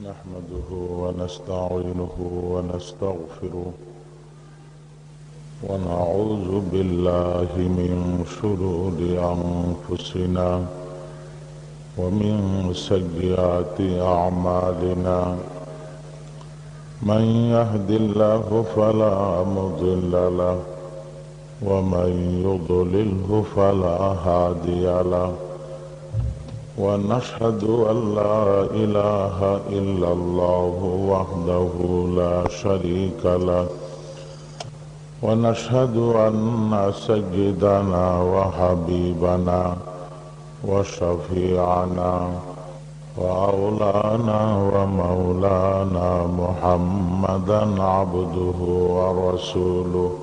نحمده ونستعينه ونستغفره ونعوذ بالله من شرور أنفسنا ومن سيئات أعمالنا. من يهد الله فلا مضل له ومن يضلله فلا هادي له. ونشهد أن لا إله إلا الله وحده لا شريك له. ونشهد أن سيدنا وحبيبنا وشفيعنا وأولانا ومولانا محمدا عبده ورسوله.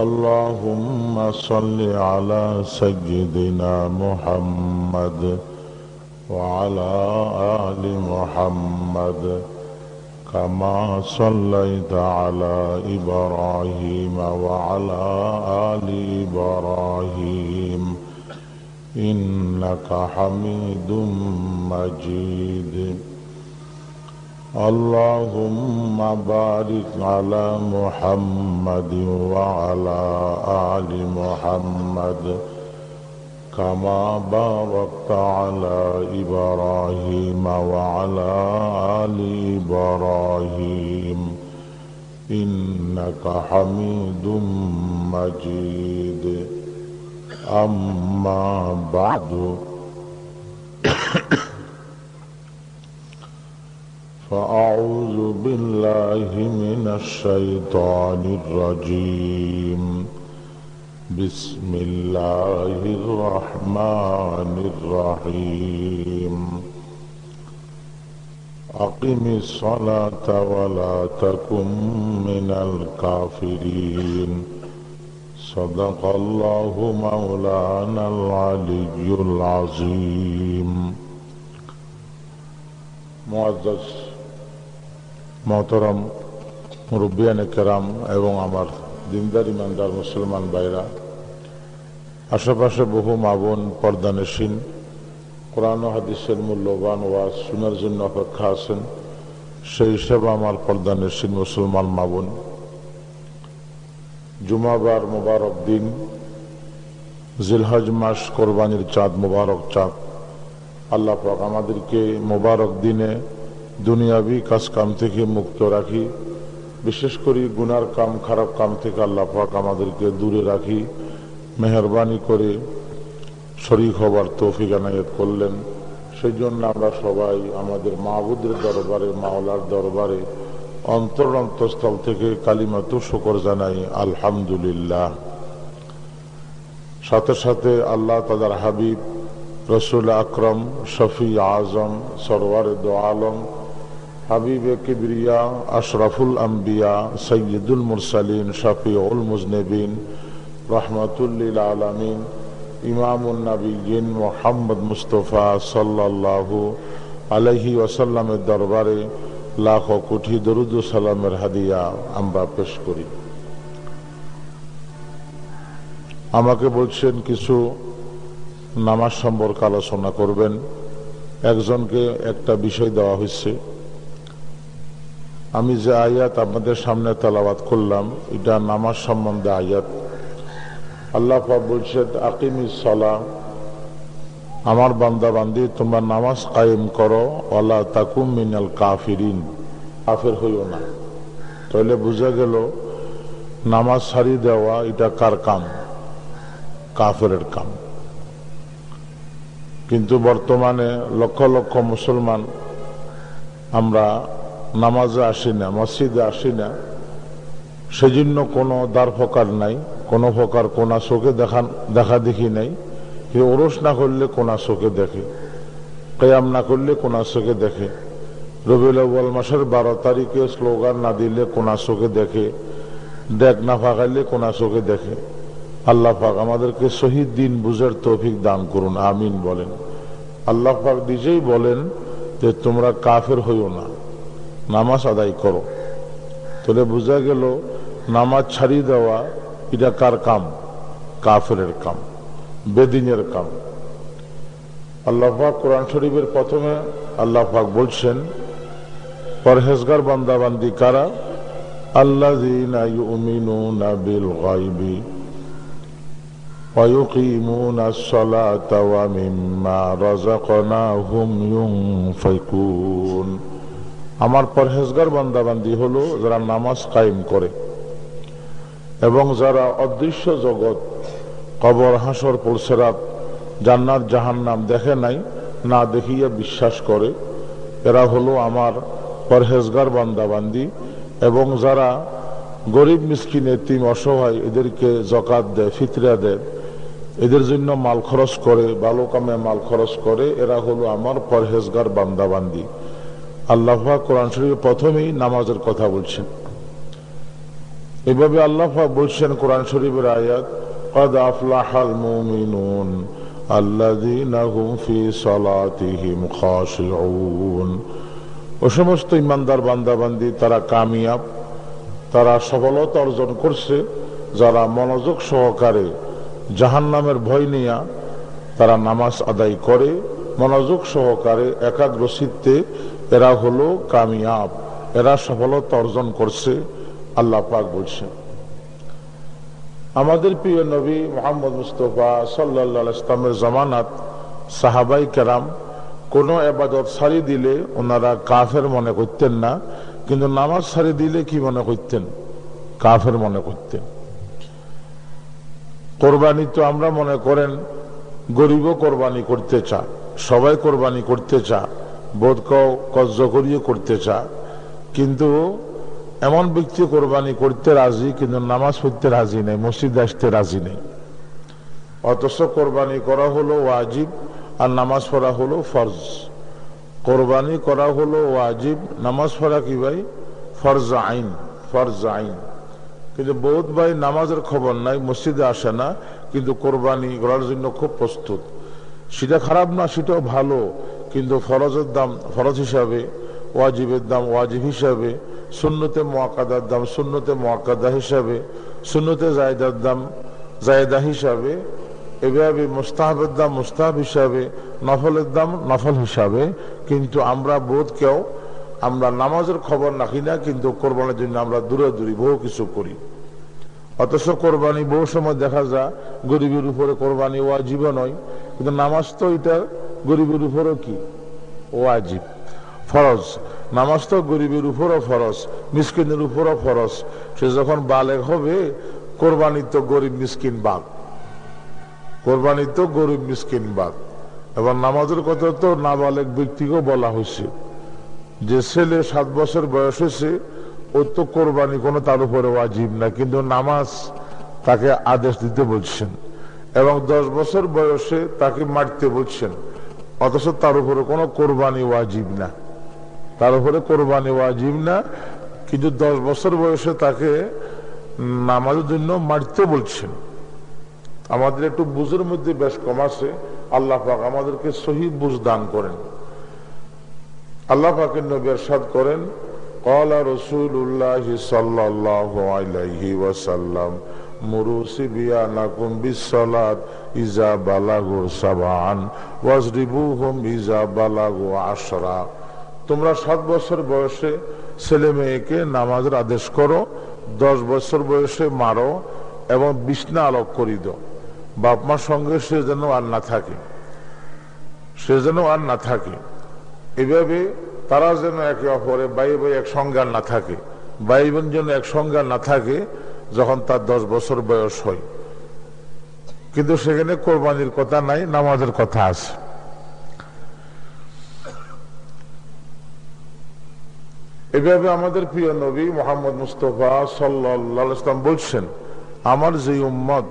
اللهم صل على سيدنا محمد وعلى آل محمد كما صليت على إبراهيم وعلى آل إبراهيم إنك حميد مجيد. اللهم بارك على محمد وعلى آل محمد كما باركت على إبراهيم وعلى آل إبراهيم. إنك حميد مجيد. أما بعد. فأعوذ بالله من الشيطان الرجيم. بسم الله الرحمن الرحيم. أقم الصلاة ولا تكن من الكافرين. صدق الله مولانا العلي العظيم. معزز মহতরম মুরব্বিয়ান কেরাম এবং আমার দিনদার ইমানদার মুসলমান ভাইরা, আশেপাশে বহু মাবন পর্দানেশীন কোরআন হাদিসের মূল্যবান ওয়াজ শোনার জন্য অপেক্ষা আছেন, সেই হিসাবে আমার পর্দানেশীন মুসলমান মাবন জুমাবার মোবারক দিন, জিলহজ মাস কোরবানির চাঁদ মোবারক চাঁদ। আল্লাহ আমাদেরকে মোবারক দিনে দুনিয়াবি কাজ কাম থেকে মুক্ত রাখি। বিশেষ করে গুনার কাম, খারাপ কাম থেকে আল্লাহ পাক আমাদেরকে দূরে রাখি। মেহরবানি করে শরিক হবার তৌফিক আনায়ত করলেন। সেই জন্য আমরা সবাই আমাদের মাহবুদের দরবারে, মাওলার দরবারে অন্তর অন্তঃস্থল থেকে কালিমাতু শকর জানাই, আলহামদুলিল্লাহ। সাথে সাথে আল্লাহ তাদার হাবিব, রসুল আকরম, শফি আজম, সরওয়ার দো আলম হাবিব কিবরিয়া, আশরাফুল আম্বিয়া সৈয়দুল মুরসালিন, শফিউল মুজনবিন রহমতুল্লিল আলমিন ইমামুল নবীন মোহাম্মদ মুস্তফা সাল্লাল্লাহু আলহি ওসাল্লামের দরবারে লাখ কোটি দরুদ সালামের হাদিয়া আমরা পেশ করি। আমাকে বলছেন কিছু নামাজ সম্পর্কে আলোচনা করবেন। একজনকে একটা বিষয় দেওয়া হয়েছে। আমি যে আয়াত আপনাদের সামনে তালাবাদ করলাম, এটা নামাজ সম্বন্ধে আয়াত। আল্লাহ বলছেন, আকিমি সলা আমার বান্দা বান্দি তোমরা নামাজ কায়েম করো আল্লাহ তাকুম মিনাল কাফিরিন। কাফের হইও না। তাহলে বোঝা গেল, নামাজ সারি দেওয়া, এটা কার কাম? কাফের কাম। কিন্তু বর্তমানে লক্ষ লক্ষ মুসলমান আমরা নামাজে আসি না, মসজিদে আসি না, সেজন্য কোনো দ্বার ফকার নাই, কোনো ফকার কোনা চোখে দেখা দেখা দেখি নাই কেউ ওরস না করলে কোনা চোখে দেখে, কেয়াম না করলে কোনা চোখে দেখে। রবিউল মাসের বারো তারিখে স্লোগান না দিলে কোনা চোখে দেখে ডেক না ফাঁকাইলে কোনা চোখে দেখে। আল্লাহ পাক আমাদেরকে শহীদ দিন বুঝার তৌফিক দান করুন, আমিন বলেন। আল্লাহ পাক নিজেই বলেন যে তোমরা কাফের হইও না। নামাজ আদায় করো। তাহলে বোঝা গেল, নামাজ ছাড়িয়ে দেওয়া এটা কার কাম? কাফের কাম, বেদিনের কাম। আল্লাহাক কোরআন শরীফের প্রথমে আল্লাহাক বলছেন, পরহেজগার বান্দাবান্দি কারা? আল্লাহ ويقيمون আমার পরহেজগার বান্দাবান্দি হলো যারা নামাজ কায়েম করে এবং যারা অদৃশ্য জগৎ, কবর, হাসর, পলসেরাত, জান্নাত, জাহান্নাম দেখে নাই, না দেখিয়া বিশ্বাস করে, এরা হলো আমার পরহেজগার বান্দাবান্দি এবং যারা গরিব, মিসকিন, এতিম, অসহায়, এদেরকে জকাত দেয়, ফিতরা দেয়, এদের জন্য মাল খরচ করে ভালো কামে মাল খরচ করে, এরা হলো আমার পরহেজগার বান্দাবান্দি। আল্লাহ কোরআন শরীফ প্রথমেই নামাজের কথা বলছেন এভাবে আল্লাহ বলছেন কোরআন শরীফের আয়াত قد أفلح المؤمنون الذين هم في صلاتهم خاشعون ও সমস্ত ইমানদার বান্দাবান্দি তারা কামিয়াব তারা সফলতা অর্জন করছে যারা মনোযোগ সহকারে জাহান নামের ভয় নিয়া তারা নামাজ আদায় করে মনোযোগ সহকারে একাগ্র চিত্তে এরা হলো কামিয়াব, এরা সফলতা অর্জন করছে, আল্লাহ পাক বলছে। আমাদের প্রিয় নবী মোহাম্মদ মুস্তফা সাল্লা ইসলামের জামানাত, সাহাবাই কেরাম, কোনো এবাদত সারি দিলে ওনারা কাফের মনে করতেন না, কিন্তু নামাজ সারি দিলে কি মনে করতেন? কাফের মনে করতেন। কোরবানি তো আমরা মনে করেন, গরিবও কোরবানি করতে চা সবাই কোরবানি করতে চা বোধকেও কজ্জ করিয়ে করতে চা। কিন্তু এমন ব্যক্তি কোরবানি করতে রাজি, কিন্তু নামাজ পড়তে রাজি নেই, মসজিদ আসতে রাজি নেই। অথচ কোরবানি করা হলো ওয়াজিব আর নামাজ পড়া হলো ফরজ। কোরবানি করা হলো ওয়াজিব, নামাজ পড়া কি ভাই? ফরজ আইন ফরজ আইন। কিন্তু বহুত ভাই নামাজের খবর নাই, মসজিদে আসে না, কিন্তু কোরবানি করার জন্য খুব প্রস্তুত। সেটা খারাপ না, সেটাও ভালো। কিন্তু ফরজের দাম, ফরজ হিসাবে, ওয়াজিবের দাম ওয়াজিব হিসাবে শূন্যতে মোয়াক্কাদার দাম শূন্যতে মোয়াক্কাদা হিসাবে শূন্যতে জায়দার দাম জায়দা হিসাবে, এভাবে মুস্তাহাবের দাম মুস্তাহাব হিসাবে, নফলের দাম নফল হিসাবে, কিন্তু আমরা বোধ কেউ, আমরা নামাজের খবর রাখি না, কিন্তু কোরবানির জন্য আমরা দূরে দূরে বহু কিছু করি। অথচ কোরবানি বহু সময় দেখা যায়, গরিবের উপরে কোরবানি ওয়াজিব নয়, কিন্তু নামাজ তো এটা গরিবের উপরও কি? ওয়াজিব। ফরজ। নামাজ তো গরিবের উপরও ফরজ, মিসকিনের উপরও ফরজ। সে যখন বালেক হবে কোরবানি তো গরিব মিসকিন বাঘ কোরবানি তো গরিব মিসকিন বাদ এবার নামাজের কথা তো নাবালেক ব্যক্তিকেও বলা হয়েছে। যে ছেলে সাত বছর বয়স হয়েছে, ও তো কোরবানি কোনো তার উপরে ওয়াজিব না, কিন্তু নামাজ তাকে আদেশ দিতে বলছেন এবং দশ বছর বয়সে তাকে মারতে বলছেন। অথচ তার উপরে কোনো কোরবানি ওয়াজিব না। তার উপরে কোরবানি ওয়াজিব না, কিন্তু দশ বছর বয়সে তাকে নামাজের জন্য মারতে বলছেন। আমাদের একটু বুঝের মধ্যে বেশ কম আছে। আল্লাহ পাক আমাদেরকে সহি বুঝ দান করেন। আল্লাহ পাকের করেন কলা রসুল্লাহ সাল্লাহ আলাইহি ওয়াসাল্লাম তোমরা সাত বছর বয়সে ছেলে মেয়েকে নামাজের আদেশ করো, দশ বছর বয়সে মারো এবং বিষ্ণা আলোক করি দো বাপ মার সঙ্গে সে যেন আর না থাকে। সে যেন আর না থাকে। এভাবে তারা যেন একে অপরে বাই বাই এক সঙ্গে না থাকে। বাই বোন যেন এক সঙ্গে না থাকে যখন তার দশ বছর বয়স হয়। কিন্তু সেখানে কোরবানির কথা নাই, নামাজের কথা আছে। এভাবে আমাদের প্রিয় নবী মোহাম্মদ মুস্তফা সাল্লাম বলছেন, আমার যে উম্মত,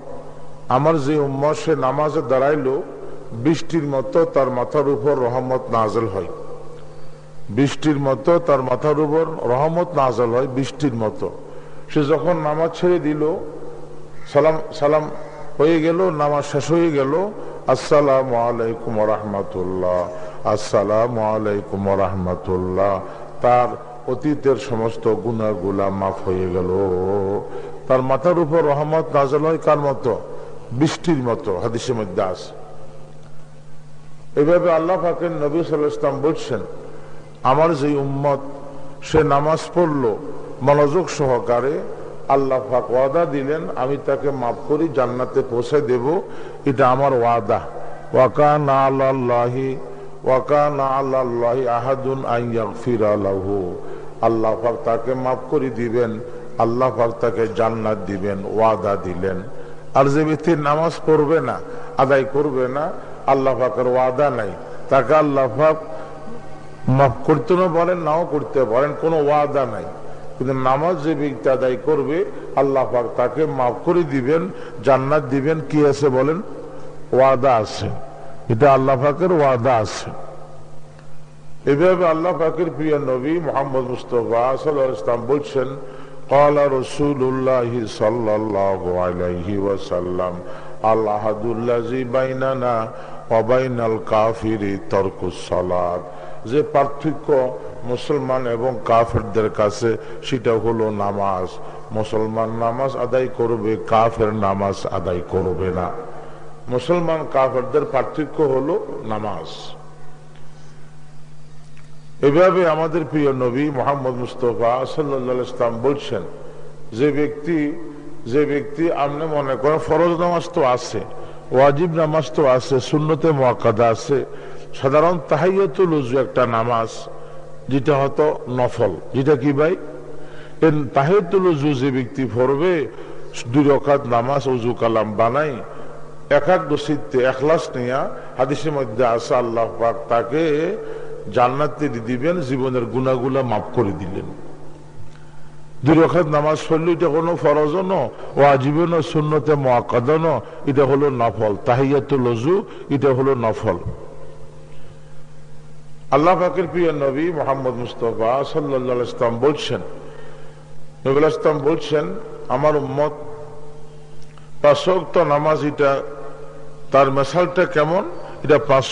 আমার যে উম্মত, সে নামাজে দাঁড়াইলো বৃষ্টির মতো তার মাথার উপর রহমত নাজল হয়। বৃষ্টির মতো তার মাথার উপর রহমত নাজল হয়, বৃষ্টির মতো। সে যখন নামাজ ছেড়ে দিল, সালাম সালাম হয়ে গেল, নামাজ শেষ হয়ে গেল, আসসালাম আলাইকুম রহমতুল্লাহ আসসালাম আলাইকুম রহমতুল্লাহ তার অতীতের সমস্ত গুণাগুলা মাফ হয়ে গেল। তার মাথার উপর রহমত নাজল হয় কার মতো? বৃষ্টির মতো, হাদিসের মধ্যে আছে। এভাবে আল্লাহ ফাকের নবী সাল্লাহ ইসলাম বলছেন, আমার যে উম্মত, সে নামাজ পড়ল মনোযোগ সহকারে আল্লাহ ফাক ওয়াদা দিলেন, আমি তাকে মাফ করি, জান্নাতে পৌঁছে দেব। এটা আমার ওয়াদা। ওয়াকা না আল্লাহি ওয়াকা না আল্লাহি আহাদুন আইয়াগফির আলাহু আল্লাহ পাক তাকে মাফ করে দিবেন, আল্লাহ পাক তাকে জান্নাত দিবেন, ওয়াদা দিলেন। আর যে ব্যক্তি নামাজ পড়বে না, আদায় করবে না, আল্লাহ পাকের ওয়াদা নাই। তাকে আল্লাহ পাক মাফ করতে না বলেন, নাও করতে পারেন কোনো ওয়াদা নাই। কিন্তু নামাজ যে ব্যক্তি আদায় করবে, আল্লাহ তাকে মাফ করে দিবেন, জান্নাত দিবেন। কি আছে বলেন? ওয়াদা আছে। এটা আল্লাহ ওয়াদা আছে। এভাবে আল্লাহ পাকের প্রিয় নবী মোহাম্মদ মুস্তফা সাল্লাহ ইসলাম বলছেন কলা রসুল্লাহ ওয়াসাল্লাম বাইনানা অবাইনাল কাফির যে পার্থক্য মুসলমান এবং কাফেরদের কাছে সেটা হলো নামাজ। মুসলমান নামাজ আদায় করবে, কাফের নামাজ আদায় করবে না। মুসলমান কাফেরদের পার্থক্য হলো নামাজ। এভাবে আমাদের প্রিয় নবী মোহাম্মদ মুস্তফা সাল্লা ইসলাম বলছেন, যে ব্যক্তি যে ব্যক্তি আপনি মনে করেন ফরজ নামাজ তো আছে, ওয়াজিব নামাজ তো আছে শূন্যতে মোয়াক্কাদা আছে, সাধারণ তাহাইয়াতুল উজু একটা নামাজ যেটা হতো নফল। যেটা কি ভাই? তাহিয়াতুল উজু যে ব্যক্তি পড়বে, দুই রকাত নামাজ, উজু, কালাম বানাই একাক দোষিতে এখলাস নিয়া, হাদিসের মধ্যে আসা আল্লাহ পাক তাকে জান্নাতে দিবেন, জীবনের গুণাগুলা মাফ করে দিলেন। দুই রখাত নামাজ পড়লে এটা কোনো ফরজ ন ও আজীবন শূন্যতে মোয়াক্কাদন এটা হলো নফল। তাহিয়াতুল লজু এটা হলো নফল। আল্লাহ পাকের প্রিয় নবী মোহাম্মদ মুস্তফা সাল্লা ইসলাম বলছেন নবুল ইসলাম বলছেন, আমার উম্মত পাঁচক্ত নামাজ এটা, তার মেশালটা কেমন? এটা পাঁচ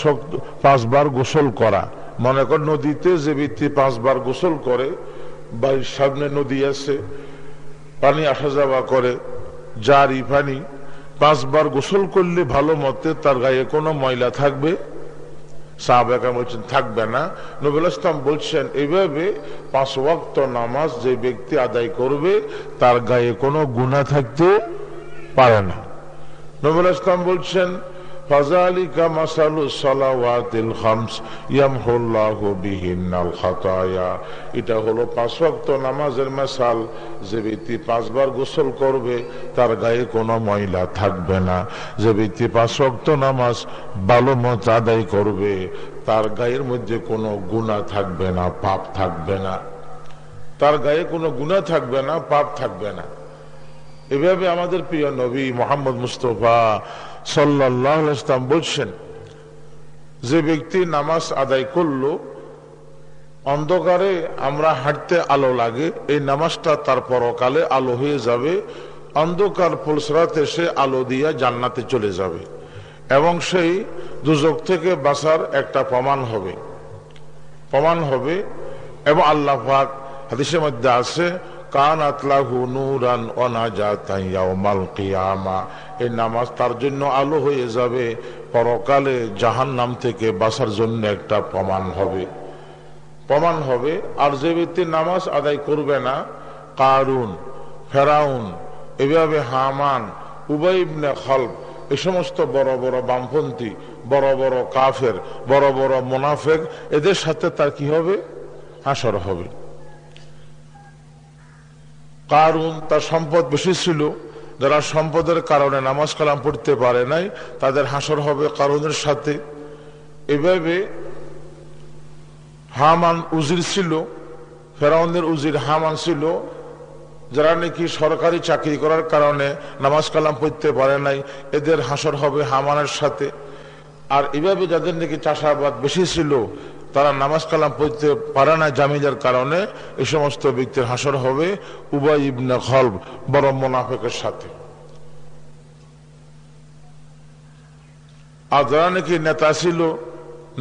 পাঁচবার গোসল করা। মনে কর, নদীতে যে ব্যক্তি পাঁচবার গোসল করে বাড়ির সামনে নদী আছে, পানি আসা যাওয়া করে জারি পানি পাঁচবার গোসল করলে ভালো মতে তার গায়ে কোনো ময়লা থাকবে সাহাবাকা বলছেন, থাকবে না। নবুল ইসলাম বলছেন এইভাবে পাঁচ ওয়াক্ত নামাজ যে ব্যক্তি আদায় করবে, তার গায়ে কোনো গুণা থাকতে পারে না। নবুল ইসলাম বলছেন এটা হলো পাঁচ নামাজের যে ব্যক্তি পাঁচবার গোসল করবে, তার গায়ে কোনো ময়লা থাকবে না। যে ব্যক্তি পাঁচ নামাজ ভালো মত আদায় করবে, তার গায়ের মধ্যে কোনো গুণা থাকবে না, পাপ থাকবে না। তার গায়ে কোনো গুণা থাকবে না, পাপ থাকবে না। এভাবে আমাদের প্রিয় নবী মোহাম্মদ মুস্তফা সাল্লাহ ইসলাম বলছেন, যে ব্যক্তি নামাজ আদায় করল, অন্ধকারে আমরা হাঁটতে আলো লাগে, এই নামাজটা তার পরকালে আলো হয়ে যাবে, অন্ধকার পুলসরাতে সে আলো দিয়া জান্নাতে চলে যাবে এবং সেই দুজক থেকে বাঁচার একটা প্রমাণ হবে। প্রমাণ হবে এবং আল্লাহ হাদিসের মধ্যে আছে কান আতলাহু নুরান অনাজাতান ইয়াউমাল কিয়ামা। এই নামাজ তার জন্য আলো হয়ে যাবে। পরকালে জাহান নাম থেকে বাঁচার জন্য একটা প্রমাণ হবে। প্রমাণ হবে, আর যে ব্যক্তি নামাজ আদায় করবে না, কারুন, ফেরাউন, এভাবে হামান উবাইবনে খলব, এ সমস্ত বড় বড় বামপন্থী, বড় বড় কাফের, বড় বড় মোনাফেক, এদের সাথে তার কি হবে? হাসর হবে। কারুন তার সম্পদ বেশি ছিল। যারা সম্পদের কারণে নামাজ কালাম পড়তে পারে নাই, তাদের হাসর হবে কারণের সাথে। এভাবে হামান উজির ছিল, ফেরাউনের উজির হামান ছিল, যারা নাকি সরকারি চাকরি করার কারণে নামাজ কালাম পড়তে পারে নাই, এদের হাসর হবে হামানের সাথে। আর এভাবে যাদের নাকি চাষাবাদ বেশি ছিল তারা নামাজ কালাম পড়তে পারে না জামিদের কারণে এই সমস্ত ব্যক্তির হাসর হবে উবাই ইবনে খলব, বড় মোনাফেকের সাথে। আর যারা নাকি নেতা ছিল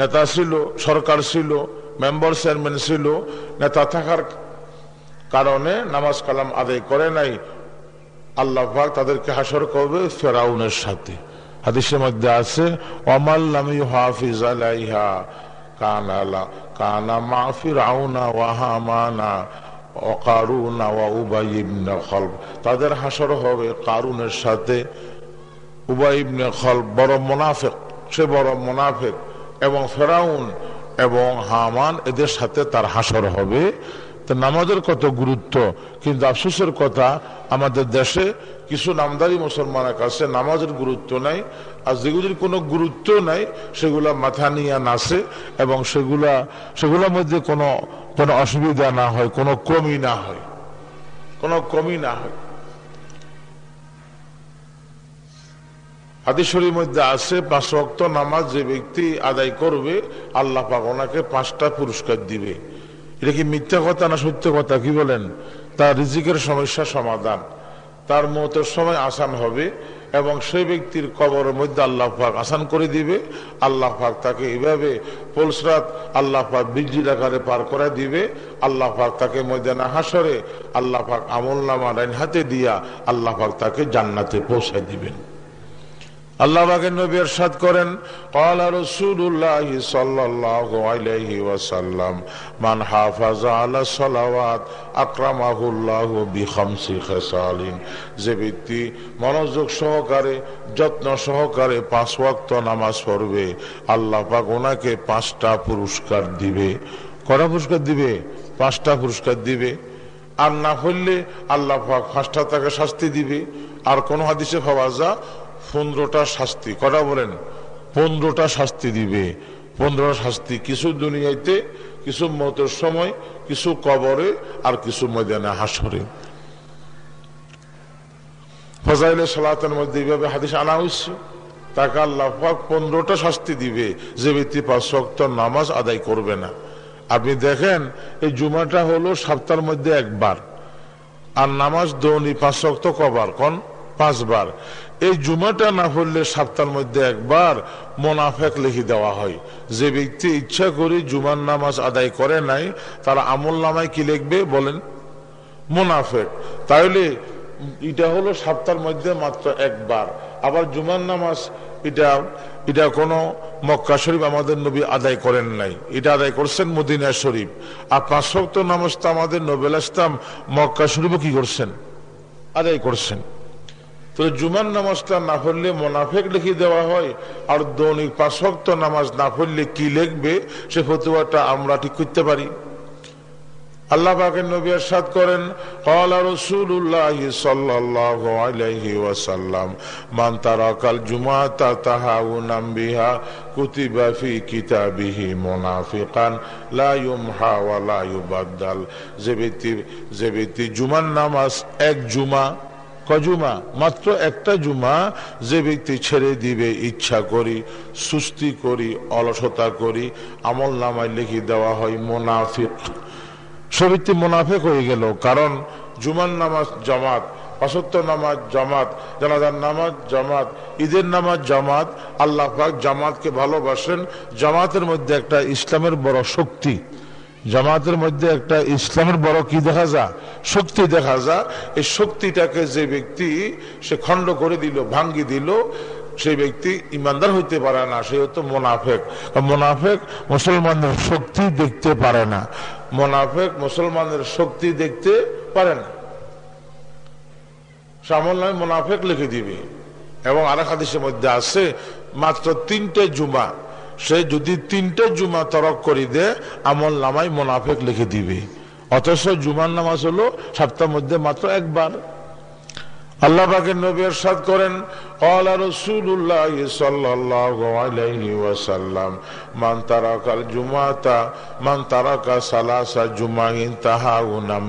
নেতা ছিল, সরকার ছিল, মেম্বার চেয়ারম্যান ছিল, নেতা থাকার কারণে নামাজ কালাম আদায় করে নাই, আল্লাহ তাদেরকে হাসর করবে ফেরাউনের সাথে। হাদিসের মধ্যে আছে অমাল্লামি হাফিজ আলাইহা ইবনে খলব। তাদের হাসর হবে কারুনের সাথে। উবাই ইবনে খলব বড় মুনাফিক, সে বড় মুনাফিক। এবং ফেরাউন এবং হামান এদের সাথে তার হাসর হবে। তো নামাজের কত গুরুত্ব, কিন্তু আফসোসের কথা আমাদের দেশে কিছু নামদারি মুসলমানের কাছে নামাজের গুরুত্ব নাই, আর যেগুলির কোনো গুরুত্ব নাই, সেগুলা মাথা নিয়ে নাচে এবং সেগুলা, সেগুলোর মধ্যে কোনো কোনো অসুবিধা না হয়, কোনো কমি না হয়, কোনো কমি না হয়। হাদিসের মধ্যে আছে, পাঁচ রক্ত নামাজ যে ব্যক্তি আদায় করবে, আল্লাহ ওনাকে পাঁচটা পুরস্কার দিবে। এটা কি মিথ্যা কথা না সত্য কথা? কি বলেন? তার রিজিকের সমস্যা সমাধান। তার মতের সময় আসান হবে এবং সেই ব্যক্তির কবরের মধ্যে আল্লাহ পাক আসান করে দিবে। আল্লাহ পাক তাকে এভাবে পোলসরাত আল্লাহ পাক বিজলি আকারে পার করে দিবে। আল্লাহ পাক তাকে ময়দানা হাসরে আল্লাহ পাক আমল নামা হাতে দিয়া আল্লাহ পাক তাকে জান্নাতে পৌঁছে দিবেন। আল্লাহবাকে নবী এরশাদ করেন কলা ওয়াসাল্লাম, মান আলা যে ব্যক্তি মনোযোগ সহকারে, যত্ন সহকারে পাঁচ ওয়াক্ত নামাজ পড়বে, আল্লাহ পাক ওনাকে পাঁচটা পুরস্কার দিবে। কটা পুরস্কার দিবে? পাঁচটা পুরস্কার দিবে। আর না হইলে আল্লাহ পাক পাঁচটা তাকে শাস্তি দিবে। আর কোনো হাদিসে ফাওয়াজা পনেরোটা শাস্তি, কটা বলেন? পনেরোটা শাস্তি দিবে। পনেরোটা শাস্তি কিছু দুনিয়াতে, কিছু মতের সময়, কিছু কবরে, আর কিছু ময়দানে হাসরে ফজাইলে সালাতের মধ্যে এইভাবে হাদিস আনা হয়েছে। তাকে আল্লাহ পনেরোটা শাস্তি দিবে। যে ব্যক্তি পাঁচ ওয়াক্ত নামাজ আদায় করবে না। আপনি দেখেন, এই জুমাটা হলো সপ্তাহের মধ্যে একবার। আর নামাজ দৌনি পাঁচ ওয়াক্ত কবার। কোন? পাঁচবার। এই জুমাটা না পড়লে সপ্তাহের মধ্যে একবার মোনাফেক লিখে দেওয়া হয়। যে ব্যক্তি ইচ্ছা করে জুমার নামাজ আদায় করে নাই, তারা আমল নামায় কি লিখবে বলেন? মোনাফেক। তাহলে এটা হলো সপ্তাহের মধ্যে মাত্র একবার। আবার জুমার নামাজ এটা এটা কোনো মক্কা শরীফ আমাদের নবী আদায় করেন নাই। এটা আদায় করছেন মদিনা শরীফ। আর পাঁচ সপ্ত নামাজটা আমাদের নবেল ইসলাম মক্কা শরীফও কি করছেন? আদায় করছেন। তাহলে জুমার নামাজটা না পড়লে মোনাফেক লিখে দেওয়া হয়, আর দৈনিক পাশক্ত নামাজ না পড়লে কি লিখবে, সে ফতুয়াটা আমরা ঠিক করতে পারি। আল্লাহ নবী সাদ করেন জুমা তাহা বিহা জুমার নামাজ এক জুমা কজুমা? মাত্র একটা জুমা যে ব্যক্তি ছেড়ে দিবে, ইচ্ছা করি সুস্তি করি, অলসতা করি, আমল নামায় লিখে দেওয়া হয় মোনাফিক। সে ব্যক্তি মোনাফেক হয়ে গেল, কারণ জুমার নামাজ জামাত অসত্য নামাজ জামাত, জানাজার নামাজ জামাত, ঈদের নামাজ জামাত, আল্লাহ পাক জামাতকে ভালোবাসেন। জামাতের মধ্যে একটা ইসলামের বড় শক্তি। জামাতের মধ্যে একটা ইসলামের বড় কি দেখা যা? শক্তি দেখা যা। এই শক্তিটাকে যে ব্যক্তি সে খণ্ড করে দিল, ভাঙ্গি দিল, সেই ব্যক্তি ইমানদার হইতে পারে না সে হতো মোনাফেক। মোনাফেক মুসলমানদের শক্তি দেখতে পারে না। মোনাফেক মুসলমানের শক্তি দেখতে পারে না। সামল মোনাফেক লিখে দিবে। এবং আর হাদিসের মধ্যে আছে, মাত্র তিনটে জুমা সে যদি তিনটে জুমা তরক করে দে, আমল নামাই মোনাফেক লিখে দিবে। অথচ জুমার নামাজ হলো সপ্তাহের মধ্যে মাত্র একবার। আল্লাহ নবী এরশাদ করেন জুমাতা, মান সালাসা উনাম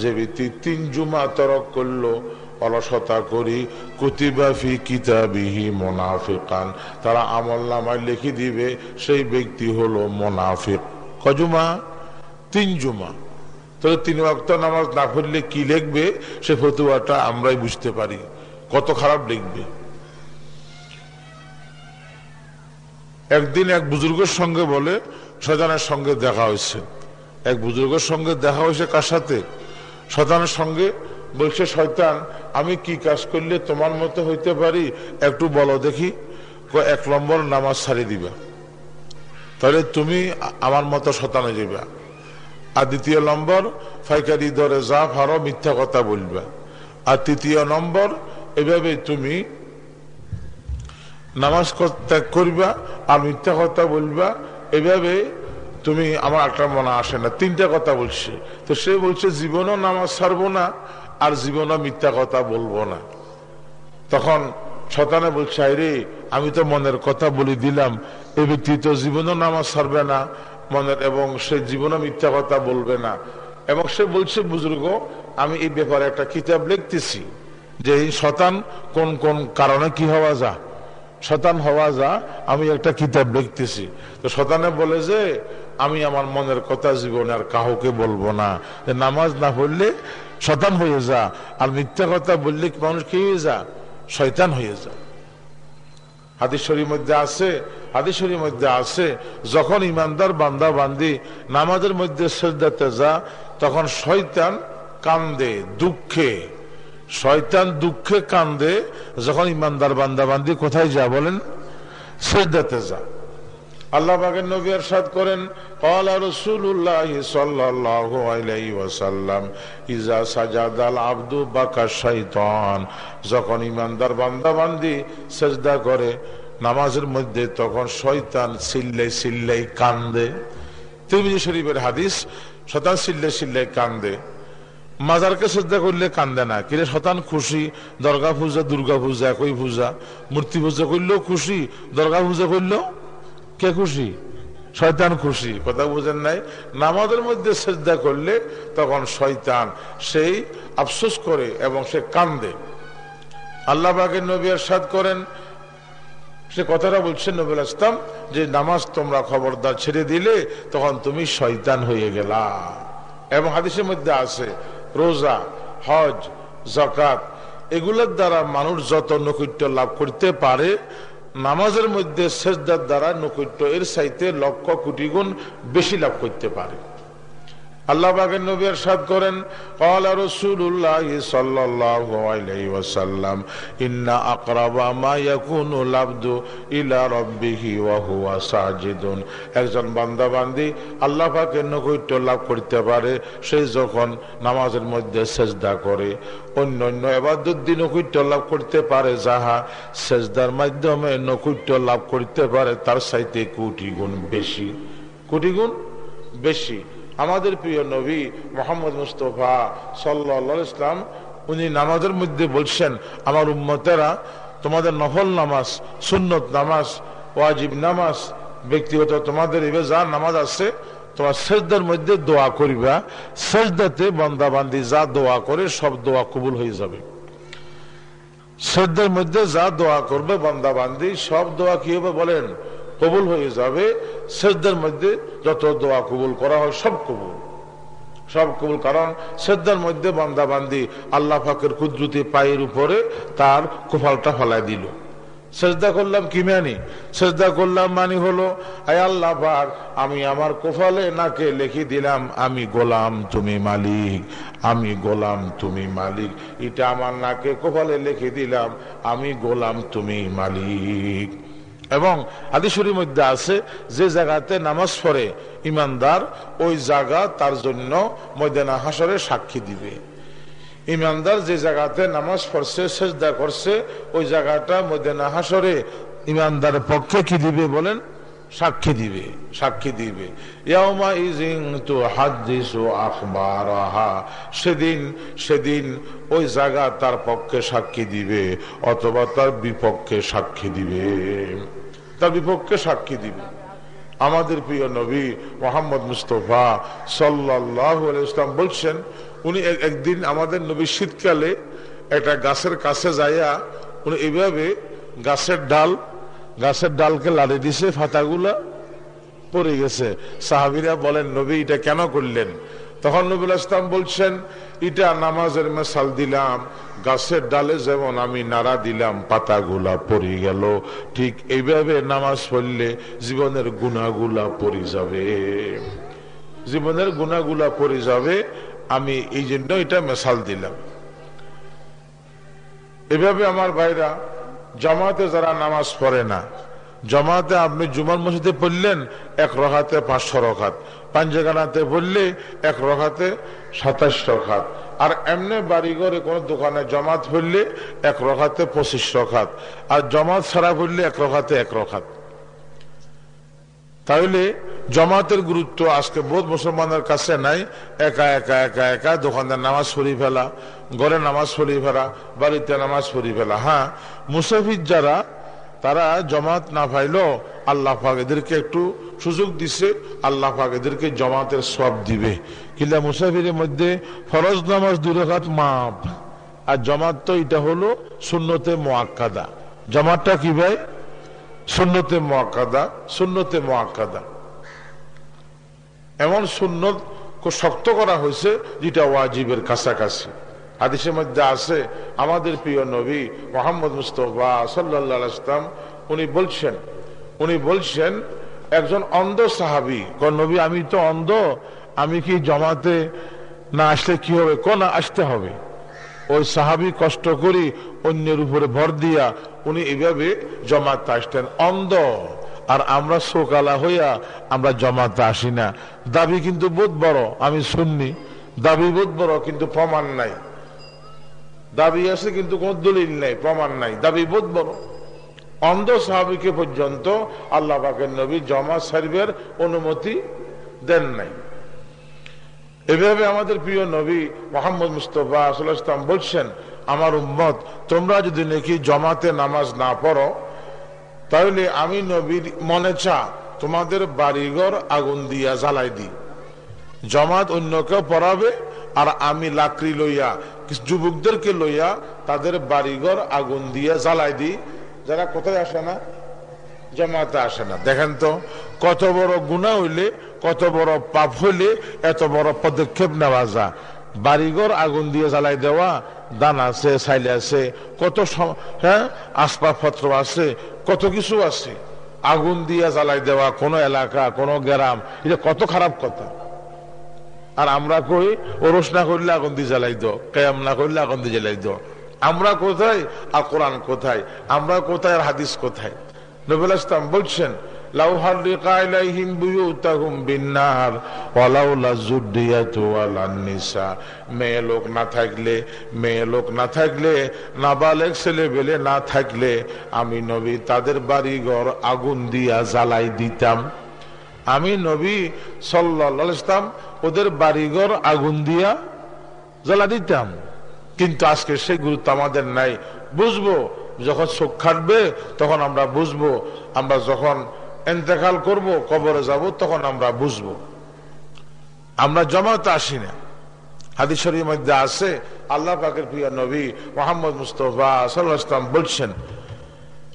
যে ব্যক্তি তিন জুমা তরক করল অলসতা করি, কুতিবা ফি কিতাবিহি মুনাফিকান। তারা আমল নামায় লিখে দিবে, সেই ব্যক্তি হলো মুনাফিক। কজুমা? তিন জুমা। তাহলে তিন ওয়াক্ত নামাজ না পড়লে কি লিখবে? সে ফতুয়াটা আমরাই বুঝতে পারি। কত খারাপ লিখবে। একদিন এক বুজুর্গের সঙ্গে বলে, শয়তানের সঙ্গে দেখা হয়েছে। এক বুজুর্গের সঙ্গে দেখা হয়েছে কার সাথে? শয়তানের সঙ্গে বলছে, শয়তান, আমি কি কাজ করলে তোমার মতো হইতে পারি? একটু বলো দেখি। এক নম্বর নামাজ ছাড়ি দিবা। তাহলে তুমি আমার মতো শতানে যাবা আর দ্বিতীয় নম্বর ফাইকারি দরে যা ভারো মিথ্যা কথা বলবা। আর তৃতীয় নম্বর, এভাবে তুমি নামাজ ত্যাগ করবা আর মিথ্যা কথা বলবা। এভাবে তুমি আমার একটা মনে আসে না। তিনটা কথা বলছে। তো সে বলছে, জীবনও নামাজ ছাড়বো না। আর জীবনও মিথ্যা কথা বলব না। তখন শতানে বলছে রে আমি তো মনের কথা বলে দিলাম। এ ব্যক্তি তো জীবনও নামাজ ছাড়বে না, মনের, এবং সে জীবনও মিথ্যা কথা বলবে না। এবং সে বলছে, বুজুর্গ, আমি এই ব্যাপারে একটা কিতাব লিখতেছি যে এই শতান কোন কোন কারণে কি হওয়া যা। শতান হওয়া যা, আমি একটা কিতাব লিখতেছি। তো শতানে বলে যে আমি আমার মনের কথা জীবনে আর কাউকে বলব না। যে নামাজ না পড়লে শতান হয়ে যা, আর মিথ্যা কথা বললে মানুষ কি হয়ে যা, শয়তান হয়ে যা। হাদিসের মধ্যে আছে হাদিসের মধ্যে আছে, যখন ইমানদার বান্দা বান্দি নামাজের মধ্যে সেজদাতে যা, তখন শয়তান কান্দে, দুঃখে। শয়তান দুঃখে কান্দে, যখন ইমানদার বান্দা বান্দি কোথায় যা বলেন সেজদাতে যা। আল্লাহ নবী আরশাদ করেন যখন ইমানদার বান্দা বান্দি সেজদা করে, নামাজের মধ্যে তখন শয়তান সিল্লাই সিল্লাই কান্দে। তিরমিজি শরীফের হাদিস শতান সিল্লে সিল্লে কান্দে মাজারকে শ্রদ্ধা করলে কান্দে না। কিরে শতান খুশি? দর্গা পূজা, দুর্গা পূজা, একই পূজা। মূর্তি পূজা করলেও খুশি, দর্গা পূজা করলেও কে খুশি? শয়তান খুশি। কথা বুঝেন নাই? নামাজের মধ্যে শ্রদ্ধা করলে তখন শয়তান সেই আফসোস করে এবং সে কান্দে। আল্লাহ বাগের নবী সাদ করেন। সে কথাটা বলছেন নবুল ইসলাম যে নামাজ তোমরা খবরদার ছেড়ে দিলে তখন তুমি শয়তান হয়ে গেলা। এবং হাদিসের মধ্যে আছে, রোজা, হজ জাকাত এগুলোর দ্বারা মানুষ যত নৈকট্য লাভ করতে পারে নামাজের মধ্যে শেষদার দ্বারা নৈকট্য এর সাইতে লক্ষ কোটি গুণ বেশি লাভ করতে পারে। আল্লাহ পাকের নবী ارشاد করেন قال رسول الله صلى الله عليه وسلم ان اقرب ما يكون العبد الى ربه وهو ساجد একজন বান্দা বান্দি আল্লাহ পাকের নৈকট্য লাভ করতে পারে সে যখন নামাজের মধ্যে সেজদা করে অন্য অন্য এবাদত দিন নৈকট্য লাভ করতে পারে যাহা সেজদার মাধ্যমে নৈকট্য লাভ করতে পারে তার সাইতে কোটি গুণ বেশি কোটি গুণ বেশি আমাদের প্রিয় নবী মোহাম্মদ মুস্তফা সাল্লা ইসলাম উনি নামাজের মধ্যে বলছেন, আমার উম্মতেরা, তোমাদের নফল নামাজ, সুন্নত নামাজ, ওয়াজিব নামাজ, ব্যক্তিগত তোমাদের এবার যা নামাজ আছে, তোমার সেজদার মধ্যে দোয়া করিবা। সেজদাতে বন্দা বান্দি যা দোয়া করে সব দোয়া কবুল হয়ে যাবে। শ্রদ্ধার মধ্যে যা দোয়া করবে বান্দা বান্দি সব দোয়া কি হবে বলেন? কবুল হয়ে যাবে। শ্রদ্ধার মধ্যে যত দোয়া কবুল করা হয়, সব কবুল। সব কবুল, কারণ শ্রদ্ধার মধ্যে বান্দা বান্দি আল্লাহ ফাকের কুদরতি পায়ের উপরে তার কোফালটা ফলাই দিল। সেজদা করলাম কি মানি? সেজদা করলাম মানি হলো, আয় আল্লাহ পাক, আমি আমার কোফালে নাকে লিখে দিলাম, আমি গোলাম তুমি মালিক, আমি গোলাম তুমি মালিক। এটা আমার নাকে কোফালে লিখে দিলাম, আমি গোলাম তুমি মালিক। এবং আদিসুরির মধ্যে আছে, যে জায়গাতে নামাজ পড়ে ইমানদার, ওই জায়গা তার জন্য ময়দানা হাসরে সাক্ষী দিবে। ইমানদার যে জায়গাতে নামাজ পড়ছে, সেজদা করছে, ওই জায়গাটা মদিনা হাসরে ইমানদার পক্ষে কি দিবে বলেন? সাক্ষী দিবে সাক্ষী দিবে। সেদিন সেদিন ওই জায়গা তার পক্ষে সাক্ষী দিবে, অথবা তার বিপক্ষে সাক্ষী দিবে। তার বিপক্ষে সাক্ষী দিবে। আমাদের প্রিয় নবী মোহাম্মদ মুস্তফা সাল্লাহ ইসলাম বলছেন, উনি একদিন আমাদের নবী শীতকালে একটা গাছের কাছে যাইয়া উনি এইভাবে গাছের ডাল, গাছের ডালকে লাড়ে দিছে, ফাতাগুলা পড়ে গেছে। সাহাবিরা বলেন, নবী, এটা কেন করলেন? তখন নবুল ইসলাম বলছেন এটা নামাজের মেসাল দিলাম, গাছের ডালে যেমন আমি নাড়া দিলাম, পাতাগুলা পড়ে গেল। ঠিক এইভাবে নামাজ পড়লে জীবনের গুণাগুলা পড়ে যাবে। জীবনের গুণাগুলা পড়ে যাবে, আমি এই জন্য এটা মেসাল দিলাম। এভাবে আমার ভাইরা জামাতে যারা নামাজ পড়ে না জমাতে আপনি জুমার মসজিদে পড়লেন, এক রখাতে পাঁচশো রখাত পাঞ্জাগানাতে পড়লে এক রখাতে সাতাশ রখাত আর এমনি বাড়িঘরে কোন দোকানে জমাত পড়লে এক রখাতে পঁচিশ রখাত আর জমাত ছাড়া পড়লে এক রখাতে এক রখাত তাহলে জমাতের গুরুত্ব আজকে বোধ মুসলমানের কাছে নাই। একা একা একা একা দোকানদার নামাজ পড়ি ফেলা, ঘরে নামাজ পড়ি ফেলা, বাড়িতে নামাজ পড়ি ফেলা। হ্যাঁ মুসাফির যারা তারা জমাত না পাইলো, আল্লাহ এদেরকে একটু সুযোগ দিছে, আল্লাহ এদেরকে জমাতের সব দিবে। কিন্তু মুসাফিরের মধ্যে ফরজ নামাজ দুই রেখাত মাপ আর জমাত তো এটা হলো শূন্যতে মোয়াক্কাদা জমাতটা কি ভাই? শূন্যতে মোয়াক্কাদা শূন্যতে মোয়াক্কাদা এমন সুন্নত শক্ত করা হয়েছে যেটা ওয়াজিবের কাছাকাছি। হাদিসের মধ্যে আছে, আমাদের প্রিয় নবী মোহাম্মদ মুস্তফা সাল্লাম উনি বলছেন উনি বলছেন, একজন অন্ধ সাহাবি কোন নবী, আমি তো অন্ধ, আমি কি জমাতে না আসলে কি হবে? কোন আসতে হবে? ওই সাহাবি কষ্ট করি অন্যের উপরে ভর দিয়া উনি এভাবে জমাতে আসতেন, অন্ধ, আর আমরা শোকালা হইয়া আমরা জমাতে আসি না। দাবি কিন্তু বোধ বড়, আমি শুননি। দাবি বোধ বড়, কিন্তু প্রমাণ নাই। দাবি আছে, কিন্তু কোন দলিল নাই, প্রমাণ নাই। দাবি বোধ বড়। অন্ধ সাহাবিকে পর্যন্ত আল্লাহ পাকের নবী জমা সার্ভের অনুমতি দেন নাই। এভাবে আমাদের প্রিয় নবী মোহাম্মদ মুস্তফা ইসলাম বলছেন, আমার উম্মত, তোমরা যদি নাকি জমাতে নামাজ না পড়ো, তাহলে আমি নবীর মনে চা, তোমাদের বাড়িঘর আগুন দিয়া জ্বালাই দি জমাত অন্য কেউ পড়াবে আর আমি লাকড়ি লইয়া যুবকদেরকে লইয়া তাদের বাড়িঘর আগুন দিয়ে জ্বালাই দিই। যারা কোথায় আসে না? জমাতে আসে না। দেখেন তো, কত বড় গুণা হইলে, কত বড় পাপ হইলে, এত বড় পদক্ষেপ নেওয়া যা বাড়িঘর আগুন দিয়ে জ্বালাই দেওয়া, দান আছে সাইলে আছে, কত হ্যাঁ? আসবাবপত্র আছে, কত কিছু আছে। আগুন দিয়ে জ্বালাই দেওয়া, কোনো এলাকা, কোন গ্রাম, এটা কত খারাপ কথা। আর আমরা কই, ওরস না করলে আগুন দিয়ে জ্বালাই দো কেয়াম না করলে আগুন দিয়ে জ্বালাই দো আমরা কোথায়? আর কোরআন কোথায়? আমরা কোথায়? আর হাদিস কোথায়? নবুল ইসলাম বলছেন মেয়ে লোক না থাকলে, মেয়ে লোক না থাকলে আমি নবী তাদের বাড়ি ঘর আগুন দিয়া জ্বালাই দিতাম। আমি নবী সাল্লাম ওদের বাড়িঘর আগুন দিয়া জ্বালা দিতাম। কিন্তু আজকে সেই গুরুত্ব আমাদের নাই। বুঝব, যখন চোখ খাটবে তখন আমরা বুঝব। আমরা যখন এন্তেকাল করব, কবরে যাব তখন আমরা বুঝব। আমরা জমাতে আসি না। হাদিস শরীর মধ্যে আছে, আল্লাহ পাকের প্রিয় নবী মোহাম্মদ মুস্তফা সাল্লাম বলছেন,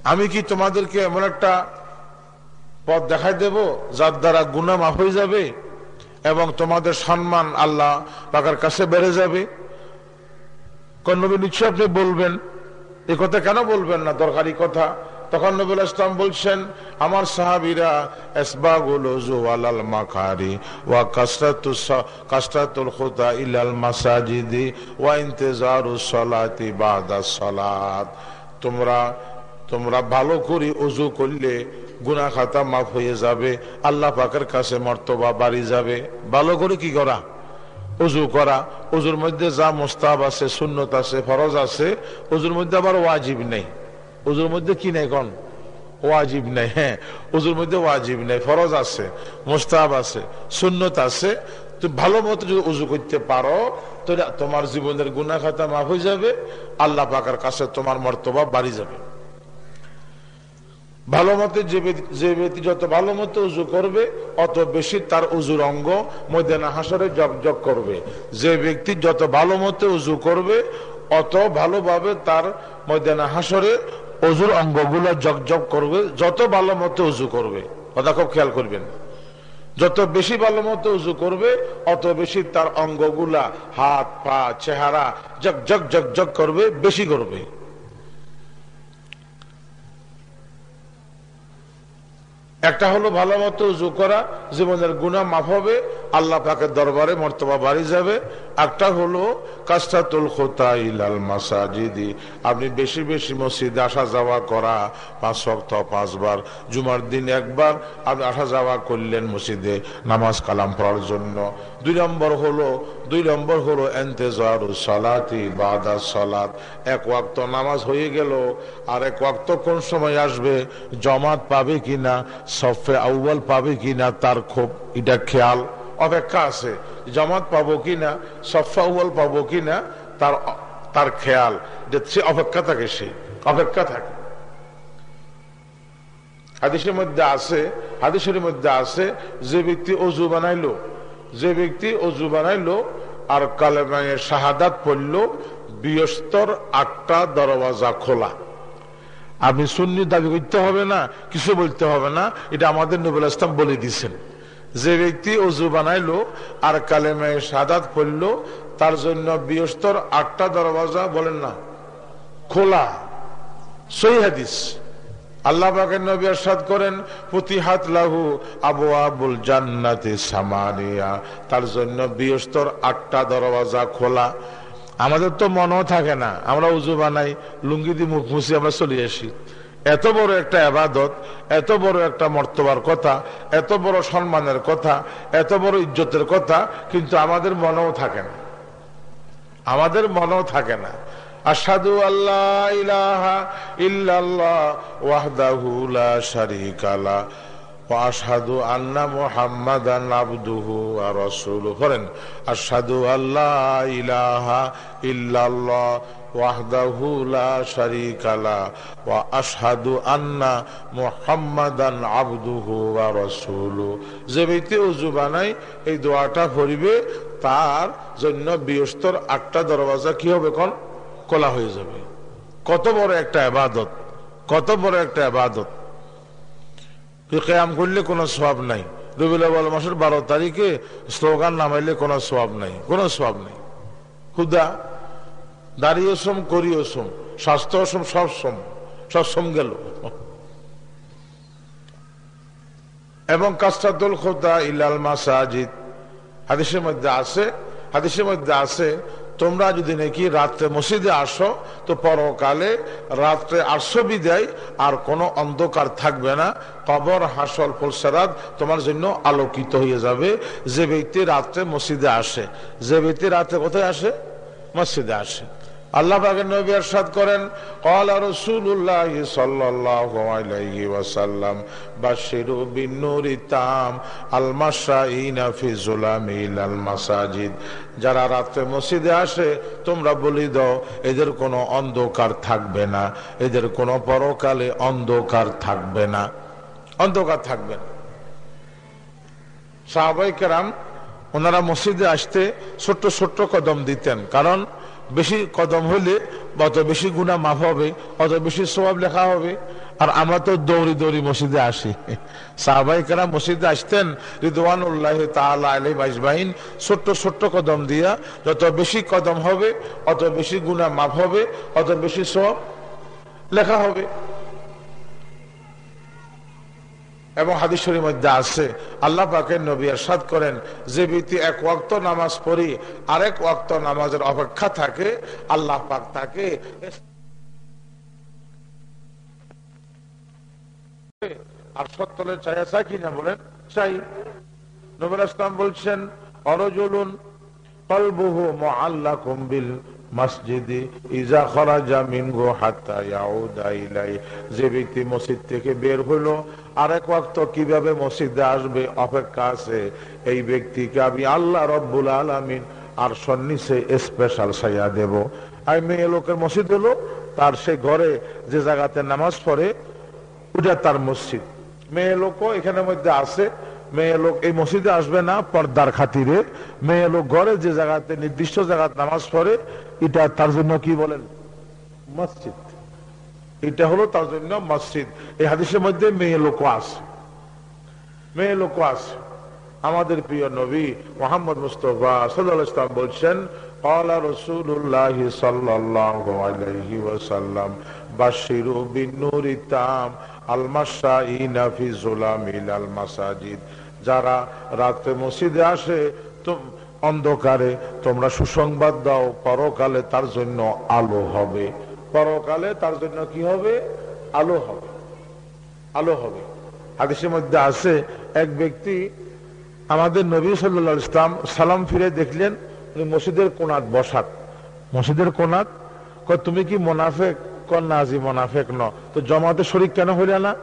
আমি কি তোমাদেরকে এমন একটা পথ দেখাই দেব, যার দ্বারা গুনা মাফ হয়ে যাবে এবং তোমাদের সম্মান আল্লাহ পাকার কাছে বেড়ে যাবে। নবী নিশ্চয় আপনি বলবেন, এ কথা কেন বলবেন না? দরকারি কথা। তখন নবুল ইসলাম বলছেন, আমার সাহাবিরা, এসবাগুল আলাল মাকারি ওয়া কাসরাতু কাসরাতুল খুদা ইলাল মাসাজিদি ওয়া ইন্তেজারু সলাতি বাদা সলাত। তোমরা তোমরা ভালো করে উজু করলে গুনা খাতা মাফ হয়ে যাবে, আল্লাহ পাকের কাছে মর্তবা বাড়ি যাবে। ভালো করে কি করা? উজু করা। উজুর মধ্যে যা মোস্তাব আছে, সুন্নত আছে, ফরজ আছে, উজুর মধ্যে আবার ওয়াজিব নেই। উজুর মধ্যে কি নেই কন? ওয়াজিব নেই হ্যাঁ। উজুর মধ্যে ওয়াজিব নেই, ফরজ আছে মোস্তাব আছে, সুন্নত আছে। তুমি ভালো মতো যদি উজু করতে পারো, তাহলে তোমার জীবনের গুনা খাতা মাফ হয়ে যাবে, আল্লাহ পাকার কাছে তোমার মর্তবা বাড়ি যাবে। ভালো মতে যে ব্যক্তি যত ভালো মতো উজু করবে, অত বেশি তার উজুর অঙ্গ ময়দানা হাসরে জগ করবে। যে ব্যক্তি যত ভালো মতো উজু করবে, অত ভালোভাবে তার ময়দানা হাসরে অজুর অঙ্গগুলো জগ করবে, যত ভালো মতো উজু করবে। কথা খুব খেয়াল করবেন। যত বেশি ভালো মতো উজু করবে, অত বেশি তার অঙ্গগুলা হাত, পা, চেহারা জগ জগ জগ জগ করবে, বেশি করবে। একটা হলো ভালো মতো উজু করা, জীবনের গুণা মাফ হবে, আল্লাহ পাকের দরবারে মর্তবা বাড়ি যাবে। একটা হলো কাস্তাতুল খোতা ইলাল মাসাজিদি, আপনি বেশি বেশি মসজিদে আসা যাওয়া করা, পাঁচ শক্ত পাঁচবার। জুমার দিন একবার আপনি আসা যাওয়া করলেন মসজিদে, নামাজ কালাম পড়ার জন্য। দুই নম্বর হলো, দুই নম্বর হলো এন্তেজার সালাতি বাদা সালাত। এক ওয়াক্ত নামাজ হয়ে গেল, আর এক ওয়াক্ত কোন সময় আসবে, জমাত পাবে কিনা, সফে আউ্বাল পাবে কিনা, তার খুব এটা খেয়াল। অপেক্ষা আছে, জমাত পাবো কিনা, সফা আউ্বাল পাবো কিনা, তার তার খেয়াল। যে সে অপেক্ষা থাকে, সে অপেক্ষা থাকে। হাদিসের মধ্যে আছে, হাদিসের মধ্যে আছে, যে ব্যক্তি অজু বানাইলো যে ব্যক্তি অজু বানাইলো আর কালেমায় শাহাদাত পড়ল বৃহস্তর আটটা দরওয়াজা খোলা। আপনি সুন্নি দাবি করতে হবে না, কিছু বলতে হবে না, এটা আমাদের নবুল ইসলাম বলে দিচ্ছেন যে ব্যক্তি অজু বানাইলো আর কালেমায় শাহাদাত পড়ল, তার জন্য বৃহস্তর আটটা দরওয়াজা বলেন না, খোলা সই হাদিস। আল্লাহ নবী আরশাদ করেন লাহু আবু আবুল জান্নাতে সামানিয়া। তার জন্য বৃহস্তর আটটা দরওয়াজা খোলা। আমাদের তো মনও থাকে না, আমরা উজু বানাই, লুঙ্গি দিয়ে মুখ মুছি আমরা চলে আসি। এত বড় একটা আবাদত, এত বড় একটা মর্তবার কথা, এত বড় সম্মানের কথা, এত বড় ইজ্জতের কথা, কিন্তু আমাদের মনেও থাকে না। আমাদের মনেও থাকে না। আসাদু আল্লাহ ইলাহা ইল্লাল্লাহ ওয়াহদাহু লা শারীকা লা করেন আল্লাহ ইলাহা ইল্লাল্লাহ ওয়াহদাহু লা শারীকা লা আন্না মুহাম্মাদান আবদুহু ওয়া রাসূলুহু। যে ব্যক্তি ওযু বানায়, এই দোয়াটা পড়িবে, তার জন্য বৃহস্পর আটটা দরওয়াজা কি হবে কোন? কলা হয়ে যাবে। কত বড় একটা আবাদত, কত বড় একটা আবাদত। কেয়াম করলে কোনো সব নাই। রবিউল মাসের বারো তারিখে স্লোগান নামাইলে কোনো সব নাই, কোনো সব নেই। খুদা, দাঁড়িয়ে সোম করিও সোম, স্বাস্থ্য সোম, সব সোম সব সোম গেল। এবং কাস্তাদুল খোদা ইলাল মাসাজিদ, হাদিসের মধ্যে আছে, হাদিসের মধ্যে আছে তোমরা যদি নাকি রাত্রে মসজিদে আসো, তো পরকালে রাত্রে আসো বিদায় আর কোনো অন্ধকার থাকবে না। কবর হাসল ফুলসারাত তোমার জন্য আলোকিত হয়ে যাবে। যে ব্যক্তি রাত্রে মসজিদে আসে, যে ব্যক্তি রাত্রে কোথায় আসে? মসজিদে আসে। আল্লাহ পাকের নবী আরশাদ করেন কলা রসুল্লাহ সাল্লাহ আলাইহি ওয়াসাল্লাম বাশিরু বিন নূরি তাম আল মাশাইনা ফি যুলামিল আল মাসাজিদ। যারা রাতে মসজিদে আসে, তোমরা বলি দাও, এদের কোনো অন্ধকার থাকবে না, এদের কোনো পরকালে অন্ধকার থাকবে না। অন্ধকার থাকবে না। সাহাবাই কেরাম, ওনারা মসজিদে আসতে ছোট্ট ছোট্ট কদম দিতেন, কারণ বেশি কদম হলে অত বেশি গুণা মাফ হবে, অত বেশি স্বভাব লেখা হবে। আর আমরা তো দৌড়ি দৌড়ি মসজিদে আসি। সাহবাই মসজিদে আসতেন রিদওয়ান উল্লাহ তালি বাইসবাহিন ছোট্ট ছোট্ট কদম দিয়া। যত বেশি কদম হবে, অত বেশি গুণা মাফ হবে, অত বেশি সব লেখা হবে। এবং হাদিসের মধ্যে আছে, আল্লাহ পাকের নবী সাদ করেন, যে ব্যক্তি এক ওয়াক্ত নামাজ পড়ি, আরেক ওয়াক্ত নামাজের অপেক্ষা থাকে, আল্লাহ পাক তাকে আর সত্তরে চাই চাই কিনা বলেন? চাই। নবুল ইসলাম বলছেন, অরজুলুন কলবুহু মুআল্লাকুম বিল মসজিদে ইজা খরাজা মিনহু হাত্তা ইয়াউদা যে ব্যক্তি মসজিদ থেকে বের হলো, আরেক ওয়াক্ত কীভাবে মসজিদে আসবে, অপেক্ষা আছে, এই ব্যক্তিকে আমি আল্লাহ রব্বুল আলামিন আর সন্নিসে স্পেশাল সাইয়া দেব। আমি মেয়ে লোকের মসজিদ হলো, তার সে ঘরে যে জায়গাতে নামাজ পড়ে, ওটা তার মসজিদ। মেয়ে লোকও এখানের মধ্যে আছে, মেয়ে লোক এই মসজিদে আসবে না পর্দার খাতিরে। মেয়ে লোক ঘরে যে জায়গাতে নির্দিষ্ট জায়গাতে নামাজ পড়ে এটা তার জন্য কি বলেন মসজিদ এটা হলো তার জন্য মসজিদ এই হাদিসের মধ্যে মেয়ে লোক আছে মেয়ে লোক আছে আমাদের প্রিয় নবী মোহাম্মদ মুস্তফা সাল্লাহ ইসলাম বলছেন قال رسول الله صلى الله عليه وسلم بشروا بالنور التام المشائين في ظلام المساجد যারা রাত্রে মসজিদে আসে তো অন্ধকারে তোমরা সুসংবাদ দাও, পরকালে তার জন্য আলো হবে। পরকালে তার জন্য কি হবে? আলো হবে। আলো হবে। হাদিসের মধ্যে আছে, এক ব্যক্তি আমাদের নবী সাল্লা ইসলাম সালাম ফিরে দেখলেন, উনি মসজিদের কোনাত বসাত। মসজিদের কোনাত তুমি কি মোনাফেক? কন না আজি মোনাফেক ন। তো জমাতে শরিক কেন হইলে না?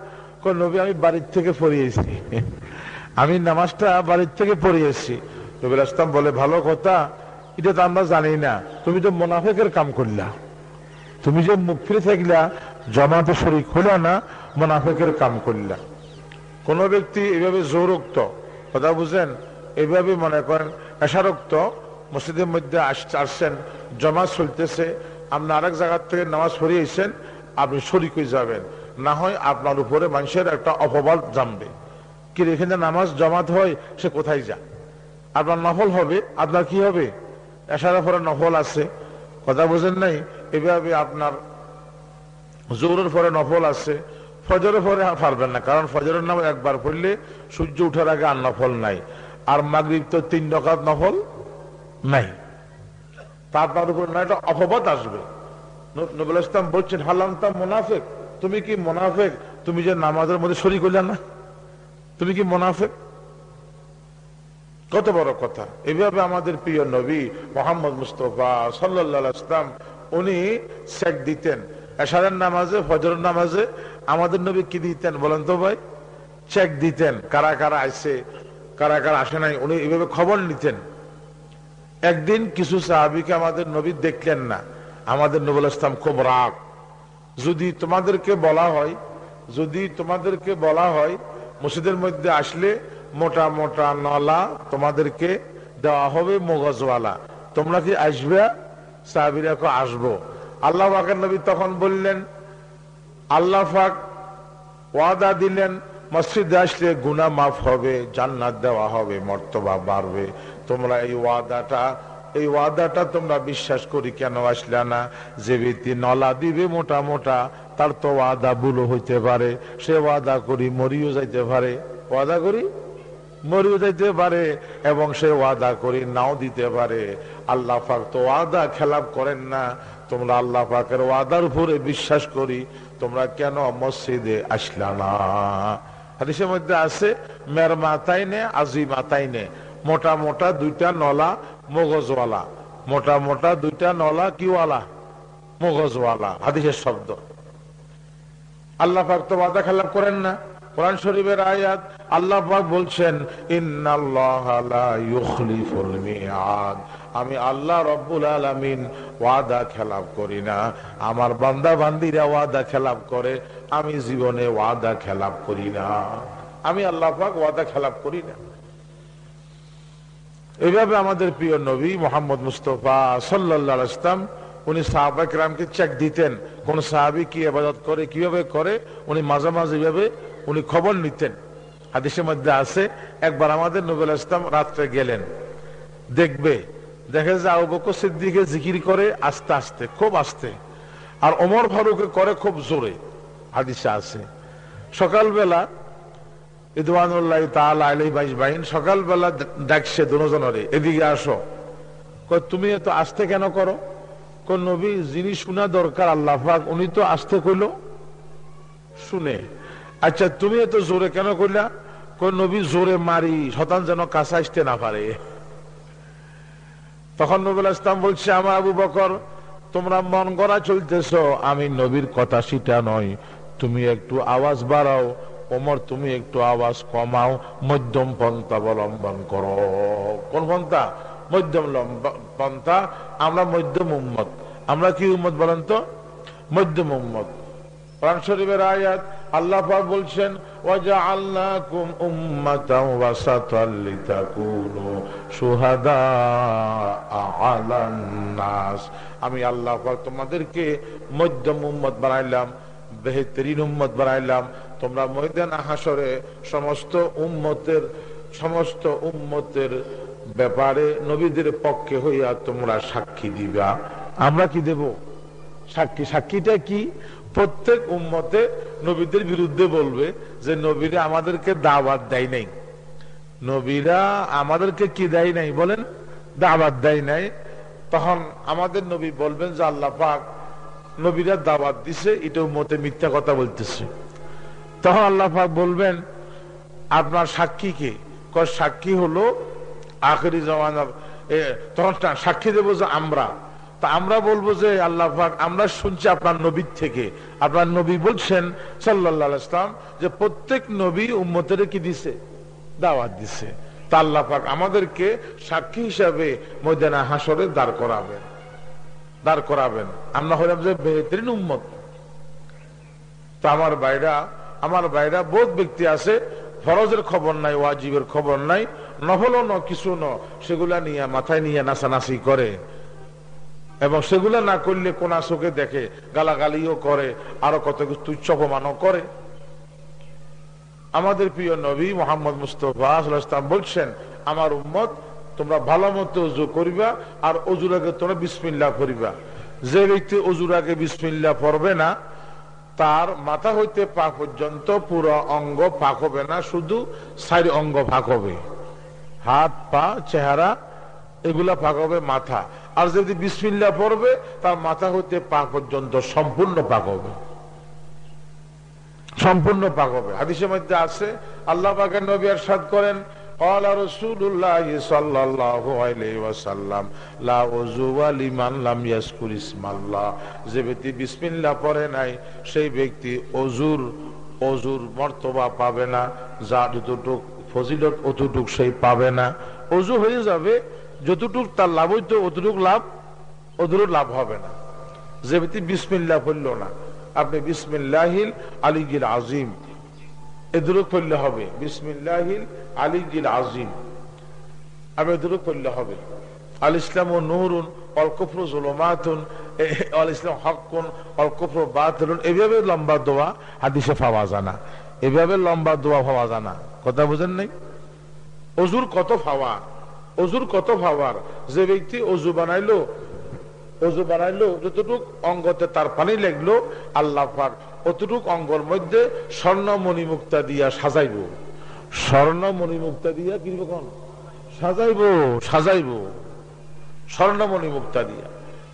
নবী, আমি বাড়ির থেকে পড়িয়েছি। আমি নামাজটা বাড়ির থেকে পড়িয়েছি। নবীর ইসলাম বলে, ভালো কথা, এটা তো আমরা জানি না। তুমি তো মোনাফেকের কাম করলা। তুমি যে মুখ ফিরে থাকলা, জমাতে শরিক হইলা না, মোনাফেকের কাম করলা। কোন ব্যক্তি এভাবে জোরোক্ত, কথা বুঝেন এইভাবে মনে করেন, এশারোক্ত, মসজিদের মধ্যে আসছেন জমা চলতেছে, আপনি আরেক জায়গার থেকে নামাজ পড়িয়েছেন আপনি শরিক হয়ে যাবেন। না হয় আপনার উপরে মানুষের একটা অপবাদ জানবে কি এখানে নামাজ জমাত হয়, সে কোথায় যা আপনার নফল হবে, আপনার কি হবে? এশারা পরে নফল আছে। কথা বোঝেন নাই? এভাবে আপনার জোরের পরে নফল আছে, ফজরের পরে পারবেন না। কারণ ফজরের নাম একবার পড়লে সূর্য উঠার আগে আর নফল নাই। আর মাগরীব তো তিন রকাত নফল নাই। তার উপর না একটা অপবাদ আসবে। নবুল ইসলাম বলছেন হালাম তা মোনাফেক? তুমি কি মোনাফেক? তুমি যে নামাজের মধ্যে শরীর করলে না? তুমি কি মোনাফেক? কত বড় কথা। এভাবে আমাদের প্রিয় নবী মোহাম্মদ মুস্তফা সাল্লা ইসলাম উনি শেখ দিতেন। এশারের নামাজে, ফজরের নামাজে আমাদের নবী কি দিতেন বলেন তো ভাই? চেক দিতেন। কারা কারা আসে কারা কারা আসে নাই, উনি এভাবে খবর নিতেন। একদিন কিছু সাহাবিকে আমাদের নবী দেখলেন না। আমাদের নবুল ইসলাম খুব রাগ। যদি তোমাদেরকে বলা হয়, যদি তোমাদেরকে বলা হয়, মসজিদের মধ্যে আসলে মোটা মোটা নলা তোমাদেরকে দেওয়া হবে মগজওয়ালা। তোমরা কি আসবে? সাহাবিরা আসব। আল্লাহ পাকের নবী তখন বললেন, আল্লাহ পাক ওয়াদা দিলেন, মসজিদে আসলে গুনা মাফ হবে, জান্নাত দেওয়া হবে, মর্তবা বাড়বে। তোমরা এই ওয়াদাটা এই ওয়াদাটা তোমরা বিশ্বাস করি কেন আসলে না? যে ব্যক্তি নলা দিবে মোটা মোটা, তার তো ওয়াদা বুলো হইতে পারে। সে ওয়াদা করি মরিও যাইতে পারে। ওয়াদা করি? মরিও যাইতে পারে এবং সে ওয়াদা করি নাও দিতে পারে। আল্লাহ পাক তো ওয়াদা খেলাপ করেন না। তোমরা আল্লাহ পাকের ওয়াদার উপরে বিশ্বাস করি। তোমরা কেন মসজিদে আসলা না? হাদিসের মধ্যে আছে, মের মাথায় নে আজি মাথায় নে মোটা মোটা দুইটা নলা, মগজওয়ালা। মোটা মোটা দুইটা নলা কিওয়ালা? মগজওয়ালা, হাদিসের শব্দ। আল্লাহ পাক তো ওয়াদা খেলাপ করেন না। কোরআন শরীফের আয়াত আল্লাহ বলছেন আমি আল্লাহ রব্বুল আলমিন ওয়াদা খেলাপ করি না। আমার বান্দা বান্দিরা ওয়াদা খেলাপ করে, আমি জীবনে ওয়াদা খেলাপ করি না। আমি আল্লাহ পাক ওয়াদা খেলাপ করি না। এইভাবে আমাদের প্রিয় নবী মোহাম্মদ মুস্তফা সাল্লা ইসলাম উনি সাহাবাক রামকে চেক দিতেন, কোন সাহাবি কি আবাদত করে, কীভাবে করে, উনি মাঝে মাঝে ভাবে উনি খবর নিতেন। হাদিসের মধ্যে আছে, একবার আমাদের নবুল ইসলাম রাত্রে গেলেন। দেখবে, দেখে যে আবু বকর সিদ্দিকে জিকির করে আস্তে আস্তে, খুব আস্তে। আর ওমর ফারুকে করে খুব জোরে, হাদিসে আছে। সকালবেলা ইদওয়ানুল্লাহ তাআলা আলাইহি বাইন সকালবেলা ডাকছে দুজনরে এদিকে আসো। তুমি এত আস্তে কেন করো? কোন নবী, যিনি শোনা দরকার, আল্লাহ উনি তো আস্তে কইল। শুনে আচ্ছা তুমি এত জোরে কেন কইলা? কোন নবী জোরে মারি, শতান যেন কাছে আসতে না পারে। তখন নবুল ইসলাম বলছে, আমার আবু বকর, তোমরা মন গড়া চলতেছ, আমি নবীর কথা সেটা নয়। তুমি একটু আওয়াজ বাড়াও, ওমর, তুমি একটু আওয়াজ কমাও, মধ্যম পন্থা অবলম্বন করো। কোন পন্থা? মধ্যম পন্থা। আমরা মধ্যম উম্মত। আমরা কি উম্মত বলেন তো? মধ্যম উম্মত। কোরআন শরীফের আয়াত আল্লাহ পাক বলছেন, ওয়াজআলনাকুম উম্মাতাও ওয়াসাতাল লিতাকুনু আলান নাস আমি আল্লাহ পাক তোমাদেরকে মধ্যম উম্মত বানাইলাম, বেহতরিন উম্মত বানাইলাম। তোমরা ময়দান হাসরে সমস্ত উম্মতের সমস্ত উম্মতের ব্যাপারে নবীদের পক্ষে হইয়া তোমরা সাক্ষী দিবা। আমরা কি দেব? সাক্ষী। সাক্ষীটা কি? প্রত্যেক উম্মতে নবীদের বিরুদ্ধে বলবে যে, নবীরা আমাদেরকে দাওয়াত দেয় নাই। নবীরা আমাদেরকে কি দেয় নাই বলেন? দাওয়াত দেয় নাই। তখন আমাদের নবী বলবেন যে, আল্লাহ পাক নবীরা দাওয়াত দিছে, এটা মতে মিথ্যা কথা বলতেছে। তখন আল্লাহ পাক বলবেন, আপনার সাক্ষী কে? সাক্ষী হলো আখেরি জমানার তখন সাক্ষী দেবো যে, আমরা। আমরা বলব যে আল্লাহ আমরা শুনছি আপনার নবীর থেকে। আপনার নবী বলছেন সাল্লাহ যে প্রত্যেক নবী উম্মতের কি দিছে? দাওয়াত দিছে। তা আল্লাহ আমাদেরকে সাক্ষী হিসাবে ময়দানা হাসরে দাঁড় করাবেন। দাঁড় করাবেন। আমরা হলাম যে বেহতরিন উম্মত। তো আমার বাইরা আমার বাইরা বহুত ব্যক্তি আছে, ফরজের খবর নাই, ওয়াজিবের খবর নাই, নফলও ন, কিছু ন, সেগুলা নিয়ে মাথায় নিয়ে নাচানাচি করে। এবং সেগুলা না করলে কোনা চোখে দেখে, গালাগালিও করে, আরও কত কিছু তুচ্ছ অপমানও করে। আমাদের প্রিয় নবী মোহাম্মদ মুস্তফা বলছেন, আমার উম্মত, তোমরা ভালো মতো অজু করিবা আর অজুর আগে তোমরা বিসমিল্লাহ করিবা যে ব্যক্তি অজুর আগে বিসমিল্লাহ পড়বে না, তার মাথা হইতে পা পর্যন্ত পুরো অঙ্গ পাক হবে না, শুধু সাইড অঙ্গ ভাগ হবে। হাত, পা, চেহারা, এগুলা পাক হবে মাথা। আর যদি বিসমিল্লাহ পড়বে তার মাথা হইতে পা পর্যন্ত সম্পূর্ণ পাক হবে সম্পূর্ণ পাক হবে হাদিসের মধ্যে আছে আল্লাহ পাকের নবী ارشاد করেন قال رسول الله صلى الله عليه وسلم لا وضوء لمن لم يذكر اسم الله যে ব্যক্তি বিসমিল্লাহ পড়ে নাই সেই ব্যক্তি অজুর অজুর মর্তবা পাবে না যা যতটুক ফজিলত অতটুক সেই পাবে না অজু হয়ে যাবে যতটুক তার লাভ হইতো, অতটুক লাভ অতটুক লাভ হবে না। যে ব্যক্তি বিসমিল্লাহ পড়ল না, আপনি বিসমিল্লাহিল আলিগিল আজিম এদুরু পড়লে হবে, বিসমিল্লাহিল আলিগিল আজিম আপনি এদুরু পড়লে হবে। আল ইসলাম ও নুরুন অল কুফরু জুলুমাতুন অল ইসলাম হকুন অল কুফরু বাতিলুন। এভাবে লম্বা দোয়া হাদিসে পাওয়া জানা এভাবে লম্বা দোয়া পাওয়া জানা কথা বুঝেন নাই? অজুর কত ফাওয়া? অজুর কত ফাওয়ার যে ব্যক্তি অজু বানাইলো অজু বানাইলো, যতটুক অঙ্গতে তার পানি লাগল, আল্লাহ পাক অতটুক অঙ্গর মধ্যে স্বর্ণ মণিমুক্তা দিয়া সাজাইব। স্বর্ণ মণিমুক্তা দিয়া কি কখন সাজাইব সাজাইব। স্বর্ণ মণিমুক্তা দিয়া।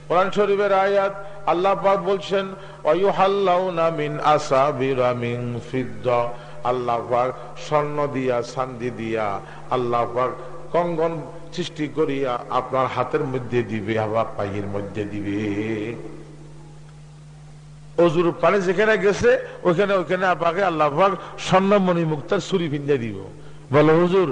কোরআন শরীফের আয়াত আল্লাহ পাক বলছেন ওয়ায়ুহাল্লাউনা মিন আসাবিরা মিন আল্লাহ পাক স্বর্ণ দিয়া, চান্দি দিয়া, আল্লাহ পাক কঙ্গন সৃষ্টি করিয়া আপনার হাতের মধ্যে দিবে, আবার পায়ের মধ্যে দিবে। অজুর পানি যেখানে গেছে ওখানে ওখানে আপনাকে আল্লাহ স্বর্ণমণি মুক্তার ছুরি ভিন্দে দিব। বলো, হুজুর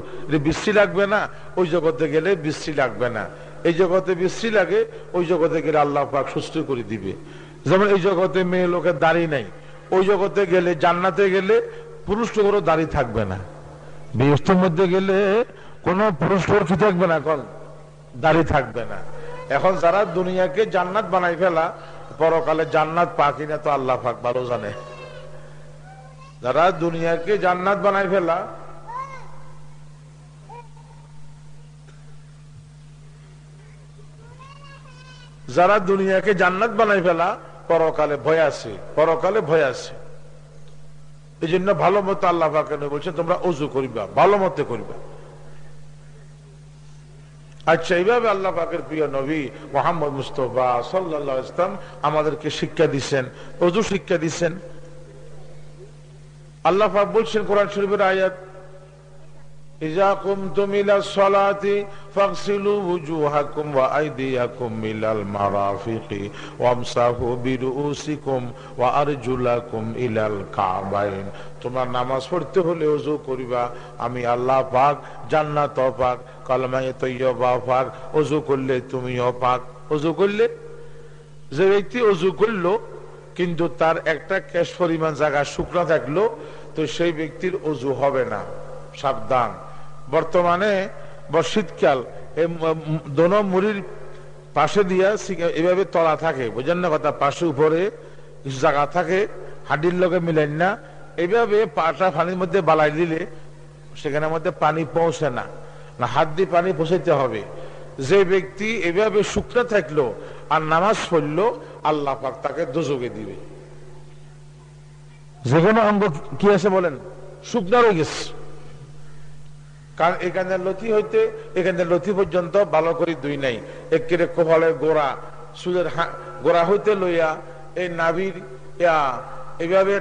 বৃষ্টি লাগবে না? ওই জগতে গেলে বৃষ্টি লাগবে না। এই জগতে বৃষ্টি লাগে, ওই জগতে গেলে আল্লাহ পাক সুস্থ করে দিবে। যেমন এই জগতে মেয়ে লোকের দাড়ি নাই, ওই জগতে গেলে জান্নাতে গেলে পুরুষ লোকেরও দাড়ি থাকবে না। বৃহস্পতির মধ্যে গেলে কোন পুরুষ কি থাকবে না? এখন দাড়ি থাকবে না। এখন যারা দুনিয়াকে জান্নাত বানাই ফেলা, পরকালে জান্নাত পাকি না তো আল্লাহ পাক ভালো জানে। যারা দুনিয়াকে জান্নাত বানাই ফেলা, যারা দুনিয়াকে জান্নাত বানাই ফেলা, পরকালে ভয় আছে, পরকালে ভয় আছে। এই জন্য ভালো মতো আল্লাহ পাকে বলছেন তোমরা অজু করিবা, ভালো মতে করিবা। আচ্ছা এইভাবে আল্লাহ পাকের প্রিয় নবী মোহাম্মদ মুস্তফা সাল্লাহ ইসলাম আমাদেরকে শিক্ষা দিচ্ছেন অজু শিক্ষা দিচ্ছেন আল্লাহ পাক বলছেন কোরআন শরীফের আয়াত إذا قمتم إلى الصلاة فاغسلوا وجوهكم وأيديكم إلى المرافق وامسحوا برؤوسكم وأرجلكم إلى الكعبين তোমরা নামাজ পড়তে হলে ওযু করিবা আমি আল্লাহ পাক জান্নাত পাক কলমায়ে তৈয়বা পাক ওযু করলে তুমিও পাক। ওযু করলে? যে ব্যক্তি অজু করল, কিন্তু তার একটা ক্যাশ পরিমাণ জায়গা শুকনো থাকল, তো সেই ব্যক্তির অজু হবে না। সাবধান। বর্তমানে শীতকাল দোনো মুড়ির পাশে দিয়া এভাবে তলা থাকে। বুঝেন না কথা? পাশে উপরে জায়গা থাকে হাড্ডির লোকে মিলেন না। এভাবে পাটা পানির মধ্যে বালাই দিলে, সেখানের মধ্যে পানি পৌঁছে না। না হাত দিয়ে পানি পৌঁছাইতে হবে। যে ব্যক্তি এভাবে শুকনা থাকল আর নামাজ পড়ল, আল্লাহ পাক তাকে দোজকে দিবে। যে কোনো অঙ্গ কি আছে বলেন? শুকনা রয়ে গেছে কারণ এখানে লথি হইতে, এখানে লথি পর্যন্ত ভালো করে দুই নাই। একেরে কোহলের গোড়া, সুদের গোড়া হইতে লইয়া এই নাভির এইভাবে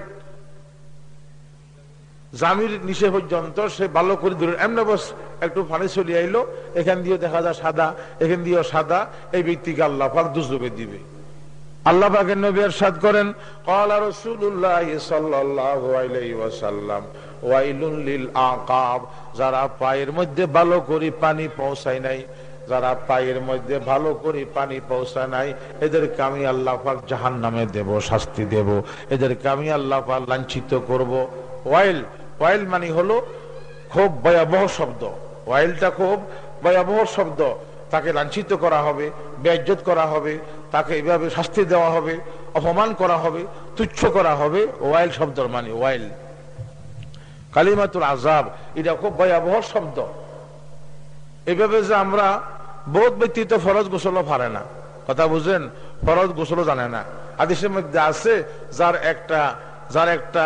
জামির নিচে পর্যন্ত সে ভালো করে ধরে এমনি বস একটু পানি চলে আইলো, এখান দিয়ে দেখা যায় সাদা, এখান দিয়েও সাদা, এই ব্যক্তিকে আল্লাহ পাক দুজবে দিবে। আল্লাহ পাকের নবী করেন, ক্বালা রাসূলুল্লাহ সাল্লাল্লাহু আলাইহি ওয়াসাল্লাম, ওয়াইলুন লিল আকাব, যারা পায়ের মধ্যে ভালো করে পানি পৌঁছায় নাই, যারা পায়ের মধ্যে ভালো করে পানি পৌঁছায় নাই, এদেরকে আমি আল্লাহ পাক জাহান্নামে দেব, শাস্তি দেব, এদেরকে আমি আল্লাহ পাক লাঞ্ছিত করব। ওয়াইল ওয়াইল মানে হলো খুব ভয়াবহ শব্দ। ওয়াইলটা খুব ভয়াবহ শব্দ। তাকে লাঞ্ছিত করা হবে ব্যাজ্যত করা হবে, তাকে এভাবে শাস্তি দেওয়া হবে, অপমান করা হবে, তুচ্ছ করা হবে। ওয়াইল শব্দর মানে ওয়াইল কালিমাতুল আজাব এটা খুব ভয়াবহ শব্দ। এভাবে যে আমরা বহুত ব্যক্তি তো ফরজ গোসলও পারে না। কথা বুঝেন? ফরজ গোসলও জানে না। আদেশের মধ্যে আছে, যার একটা যার একটা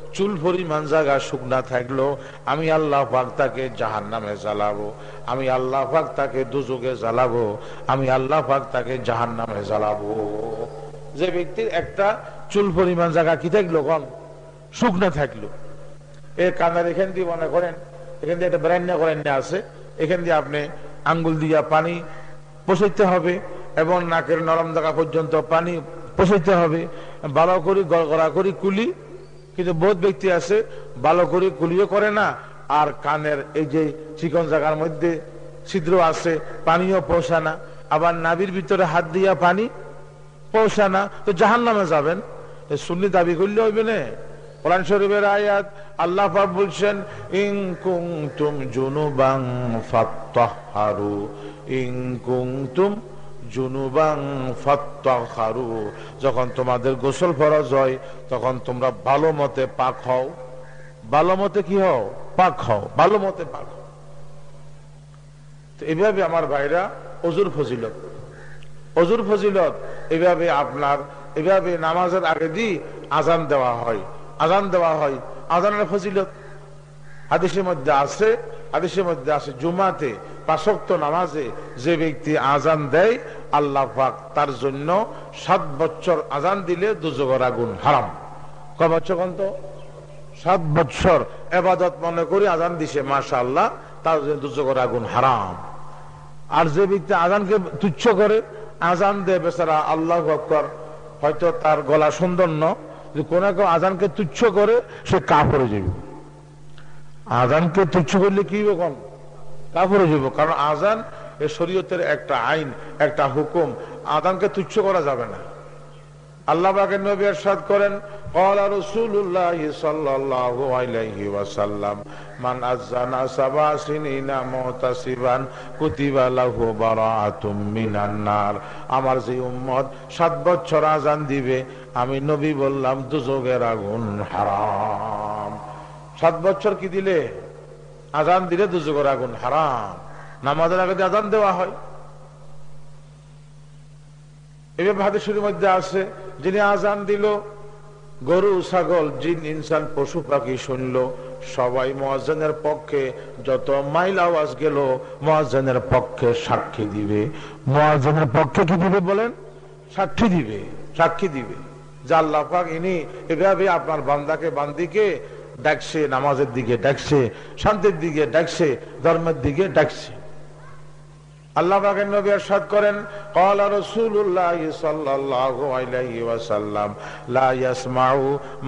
চুল পরিমাণ জায়গা শুকনা থাকল, আমি আল্লাহ পাক তাকে জাহান নামে জ্বালাবো, আমি আল্লাহ পাক তাকে দুযোগে জ্বালাবো, আমি আল্লাহ পাক তাকে জাহান নামে জ্বালাবো। যে ব্যক্তির একটা চুল পরিমাণ জায়গা কি থাকল কম শুকনা থাকল। এই কান্দার এখান দিয়ে মনে করেন, এখান দিয়ে একটা ব্রান্না করেন আছে, এখান দিয়ে আপনি আঙ্গুল দিয়া পানি পৌঁছাইতে হবে এবং নাকের নরম জায়গা পর্যন্ত পানি পৌঁছাইতে হবে ভালো করে গড়গড়া করি কুলি কিন্তু বহুত ব্যক্তি আছে, ভালো করে কুলিও করে না, আর কানের এই যে চিকন জায়গার মধ্যে ছিদ্র আছে, পানিও পৌঁছানা। আবার নাবির ভিতরে হাত দিয়া পানি পৌঁছানা। তো জাহান নামে যাবেন সুন্নি দাবি করলে হইবে না। কোরআন শরীফের আয়াত, আল্লাহ বলছেন, ইন কুনতুম জুনুবাং ফাত্তাহহারু। ইন কুনতুম জুনুবাং যখন তোমাদের গোসল ফরজ হয়, তখন তোমরা ভালো মতে পাক হও। ভালো মতে কি হও? পাক হও। ভালো মতে পাক হও। তো এভাবে আমার ভাইরা অজুর ফজিলত। অজুর ফজিলত, এভাবে আপনার, এভাবে নামাজের আগে দিয়ে আজান দেওয়া হয়। আজান দেওয়া হয়। আজানের ফজিলত হাদিসের মধ্যে আছে। হাদিসের মধ্যে আছে, জুমাতে পাশক্ত নামাজে যে ব্যক্তি আজান দেয় আল্লাহ পাক তার জন্য সাত বছর আজান দিলে দুজগর আগুন হারাম। ক বছর কন্ত? সাত বছর এবাদত মনে করি আজান দিছে মাসা আল্লাহ তার জন্য দুজগর আগুন হারাম। আর যে ব্যক্তি আজানকে তুচ্ছ করে, আজান দেয় বেচারা আল্লাহ আকবর, হয়তো তার গলা সুন্দর ন কোন আজানকে তুচ্ছ করে, সে কাপড়ে যাবে। আজানকে তুচ্ছ করলে কি কম কাপড়ে যাব, কারণ আজান এ শরীয়তের একটা আইন একটা হুকুম আজানকে তুচ্ছ করা যাবে না আল্লাহ পাকের নবী ارشاد করেন قال رسول الله صلى الله عليه وسلم من اذن سبع سنين محتسبا كتب له براءة من النار আমার যে উম্মত সাত বছর আজান দিবে আমি নবী বললাম দুজকের আগুন হারাম সাত বছর কি দিলে আজান দিলে দুজকের আগুন হারাম নামাজের আগে আজান দেওয়া হয়। এভাবে হাদিসের মধ্যে আছে, যিনি আজান দিল, গরু, ছাগল, জিন, ইনসান, পশু, পাখি শুনল, সবাই মহাজনের পক্ষে, যত মাইল আওয়াজ গেল মহাজনের পক্ষে সাক্ষী দিবে। মহাজনের পক্ষে কি দিবে বলেন? সাক্ষী দিবে সাক্ষী দিবে। আল্লাহ পাক ইনি এভাবে আপনার বান্দাকে, বান্দিকে ডাকছে, নামাজের দিকে ডাকছে, শান্তির দিকে ডাকছে, ধর্মের দিকে ডাকছে। আল্লাহ পাকের নবী ارشاد করেন قال رسول الله صلى الله عليه وسلم لا يسمع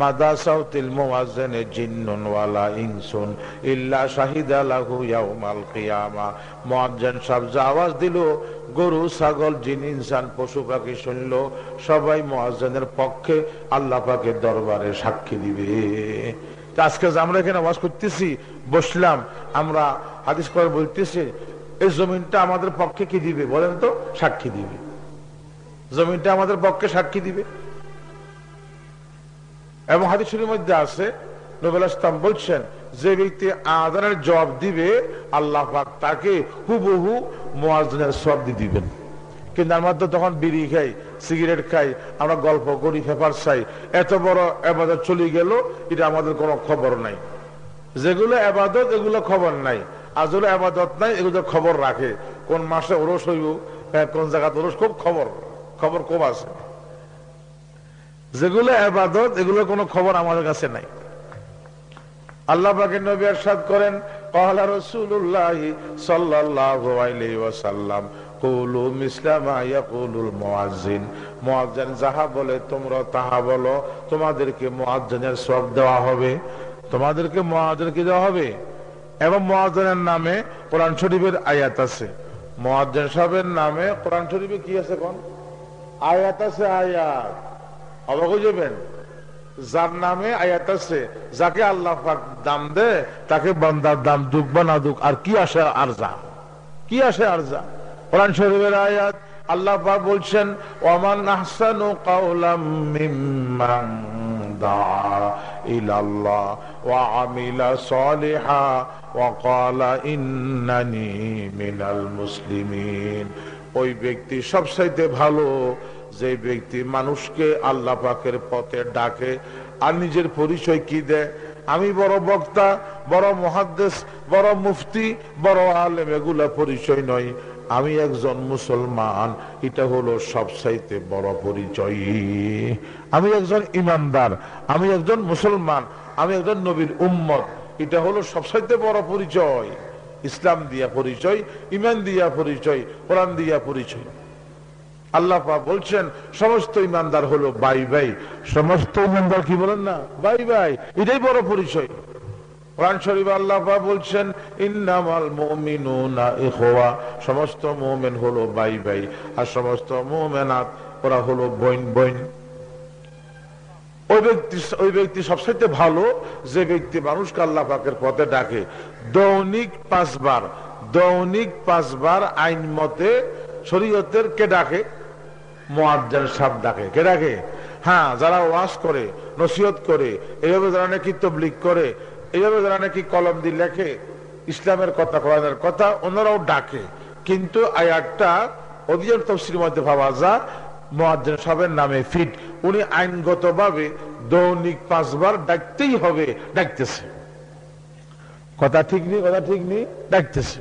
مدى صوت المؤذن جن ولا انس الا شهد له يوم القيامه মুয়াজ্জিন সাহেব যে আওয়াজ দিল গরু ছাগল জিন ইনসান পশু পাখি শুনলো সবাই মুয়াজ্জিনের পক্ষে আল্লাহ পাকের দরবারে সাক্ষী দিবে আজকে আমরা এখানে আওয়াজ করতেছি বসলাম আমরা হাদিস করে বলতেছি এই জমিনটা আমাদের পক্ষে কি দিবে? বলেন তো, সাক্ষী দিবে। জমিনটা আমাদের পক্ষে সাক্ষী দিবে। এবং হাদিসের মধ্যে আছে, নবুল ইসলাম বলছেন, যে ব্যক্তি আদানের জবাব দিবে, আল্লাহ তাকে হুবহু মোয়াজনের সব দিয়ে দিবেন। কিন্তু আমরা তো তখন বিড়ি খাই, সিগারেট খাই, আমরা গল্প করি, পেপার চাই, এত বড় আবাদত চলে গেল, এটা আমাদের কোনো খবর নাই। যেগুলো আবাদত, এগুলো খবর নাই। আজরে আবাদত নাই, এগুলো খবর রাখে। কোন মাসে ওরস হইব কোন জায়গাতে ওরস, খুব খবর। খবর খুব আছে। যেগুলো আবাদত, এগুলো কোনো খবর আমাদের কাছে নাই। আল্লাহ পাকে নবী আরশাদ করেন কহলা রসুল্লাহ সাল্লাল্লাহু আলাইহি ওয়াসাল্লাম, কুলু মিসলামা ইয়াকুলুল মুয়াজ্জিন মুয়াজ্জিন যাহা বলে, তোমরা তাহা বলো, তোমাদেরকে মুয়াজ্জিনের সওয়াব দেওয়া হবে। তোমাদেরকে মুয়াজ্জিনকে দেওয়া হবে? এবং মুয়াজ্জিনের নামে কোরআন শরীফের আয়াত আছে। মুয়াজ্জিন সাহেবের নামে কোরআন শরীফে কি আছে কোন? আয়াত আছে আয়াত। যাবেন। যার নামে আয়াত আছে, যাকে আল্লাহ দাম দে, তাকে বান্দার দাম দুক বা না দুক আর কি আসে আর যা। কি আসে আর যা। কোরআন শরীফের আয়াত আল্লাহ বলছেন ওমান আহসানু দাআ ইলাল্লাহ। সালিহা ওয়া ক্বালা ইন্নানি মিনাল মুসলিমিন ওই ব্যক্তি সবচাইতে ভালো, যে ব্যক্তি মানুষকে আল্লাহ পাকের পথে ডাকে আর নিজের পরিচয় কি দেয়? আমি বড় বক্তা, বড় মহাদ্দেশ বড় মুফতি, বড় আলেম, এগুলা পরিচয় নয়। আমি একজন মুসলমান, এটা হলো সবচাইতে বড় পরিচয়। আমি একজন ইমানদার, আমি একজন মুসলমান আমি একজন নবীর উম্মত। এটা হলো সবচাইতে বড় পরিচয়। ইসলাম দিয়া পরিচয়, ইমান দিয়া পরিচয়, কোরআন দিয়া পরিচয়। আল্লাহ বলছেন, সমস্ত ইমানদার হলো বাই বাই সমস্ত ইমানদার কি বলেন না? বাই বাই এটাই বড় পরিচয়। কোরআন শরীফ আল্লাহ বলছেন, ইন্নামাল মুমিনুনা ইখওয়া। সমস্ত মুমিন হলো বাই বাই আর সমস্ত মুমিনাত, ওরা হলো বইন বইন ওই ব্যক্তি ওই ব্যক্তি সবসাইতে ভালো, যে ব্যক্তি মানুষকে আল্লাহ পাকের পথে ডাকে। দৈনিক পাঁচবার দৈনিক পাঁচবার আইন মতে শরীয়তের কে ডাকে? মোয়াজ্জেন সাপ ডাকে। কে ডাকে? হ্যাঁ যারা ওয়াজ করে, নসিহত করে এইভাবে যারা নাকি তবলিক করে এইভাবে যারা নাকি কলম দিয়ে লেখে, ইসলামের কথা, কোরআনের কথা, ওনারাও ডাকে। কিন্তু আয়াতটা অধিকাংশ তফসির মধ্যে ভাবা যা মোয়াজ্জেন সাহেবের নামে ফিট। উনি দৈনিক পাঁচবার ডাকতেই হবে, ডাকতেছে। কথা ঠিক নেই, কথা ঠিক নেই, ডাকতেছে।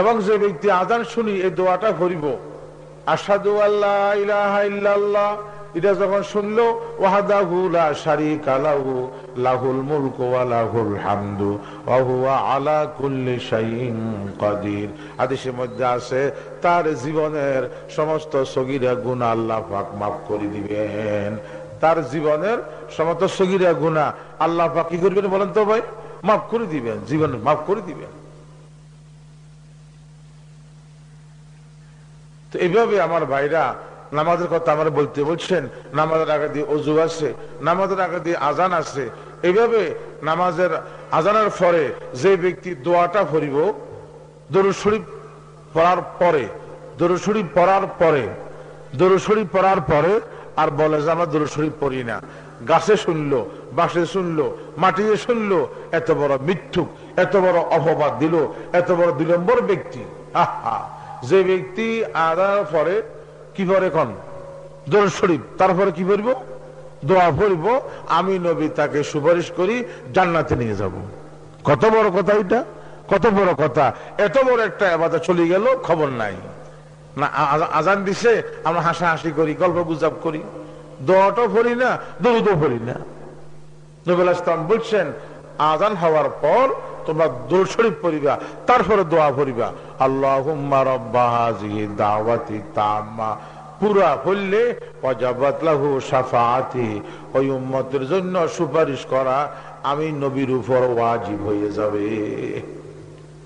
এবং যে ব্যক্তি আদান শুনি, এই দোয়াটা করিব। আসাদু আল্লাহ ইলাহা ইল্লাল্লাহ এটা যখন শুনলো আছে, তার জীবনের সমস্ত সগীরা গুনাহ আল্লাহ পাক করে দিবেন। তার জীবনের সমস্ত আল্লাহ পাক কি করবেন বলেন তো ভাই? মাফ করে দিবেন, জীবন মাফ করে দিবেন। তো এইভাবে আমার ভাইরা নামাজের কথা আমার বলতে বলছেন, নামাজের আগে দিয়ে অজু আছে, নামাজের আগে দিয়ে আজান আছে। এইভাবে নামাজের আজানের পরে যে ব্যক্তি দোয়াটা ভরিব দরুদ শরীফ পড়ার পরে, দরুদ শরীফ পড়ার পরে, দরুদ শরীফ পড়ার পরে আর বলে যে আমরা দরুদ শরীফ পড়ি না। গাছে শুনলো বাসে শুনলো, মাটিতে শুনলো, এত বড় মিথ্যুক, এত বড় অপবাদ দিল, এত বড় দুই ব্যক্তি, আহা! যে ব্যক্তি আদার পরে কি করে কন দরুদ শরীফ। তারপরে কি করব দোয়া পড়ব। আমি নবী তাকে সুপারিশ করি জান্নাতে নিয়ে যাব। কত বড় কথা এটা? কত বড় কথা? এত বড় একটা আবাদা চলে গেল, খবর নাই। না আজান দিছে, আমরা হাসাহাসি করি, গল্প গুজব করি। দোয়াটাও পড়ি না, দরুদও পড়ি না। নবুল ইসলাম বলছেন, আজান হওয়ার পর তোমরা দোল শরীফ পড়িবা, তারপরে দোয়া রাব্বা হাযিহি দাওয়াতি তাম্মা পুরা লাহু শাফাআতি। ওই উম্মতের জন্য সুপারিশ করা, আমি নবীর উপর ওয়াজিব হয়ে যাবে।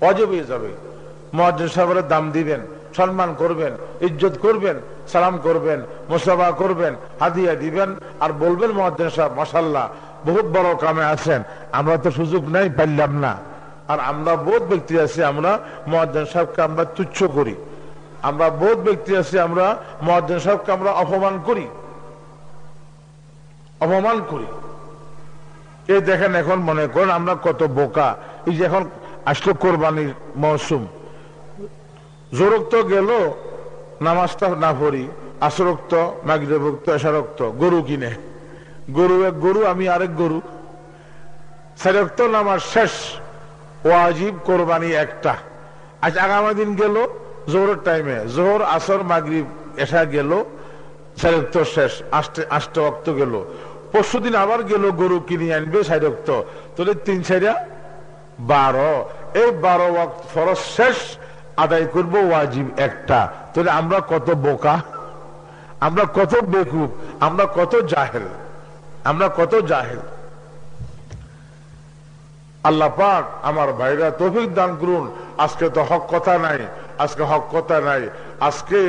ওয়াজিব হয়ে যাবে। মুয়াজ্জিন সাহেবের দাম দিবেন, সম্মান করবেন, ইজ্জত করবেন, সালাম করবেন, মোসাফা করবেন, হাদিয়া দিবেন, আর বলবেন মুয়াজ্জিন সাহেব, মাশাআল্লাহ, বহুত বড় কামে আছেন, আমরা তো সুযোগ নাই, পাইলাম না। আর আমরা বহুত ব্যক্তি আছি, আমরা মুয়াজ্জিন সাহেবকে আমরা তুচ্ছ করি। আমরা বহুত ব্যক্তি আছি, আমরা মুয়াজ্জিন সাহেবকে আমরা অপমান করি। অপমান করি। এই দেখেন এখন মনে করেন আমরা কত বোকা। এই যে এখন আসলো কোরবানির মৌসুম। জোরক্ত গেল, নামাজটা না পড়ি। আসরক্ত মাগরক্ত এসারক্ত গরু কিনে। গরু এক গরু, আমি আরেক গরু। সেরক্ত নামাজ শেষ। ওয়াজিব কোরবানি একটা। আজ আগামী দিন গেল, জোহরের টাইমে জোহর, আসর, মাগরিব, এসা গেল শেষ, আষ্টে আষ্টে অক্ত গেল। পরশু দিন আবার গেল, গরু কিনে আনবে তাহলে তিন সাইরা? বারো। এই বারো ফরজ শেষ, আদায় করব ওয়াজিব একটা। তাহলে আমরা কত বোকা? আমরা কত বেকুব? আমরা কত জাহেল? আমরা কত জাহেল? আল্লাহ পাক আমার ভাইরা তৌফিক দান করুন। আজকে তো হক কথা নাই, আজকে হক কথা নাই। আজকে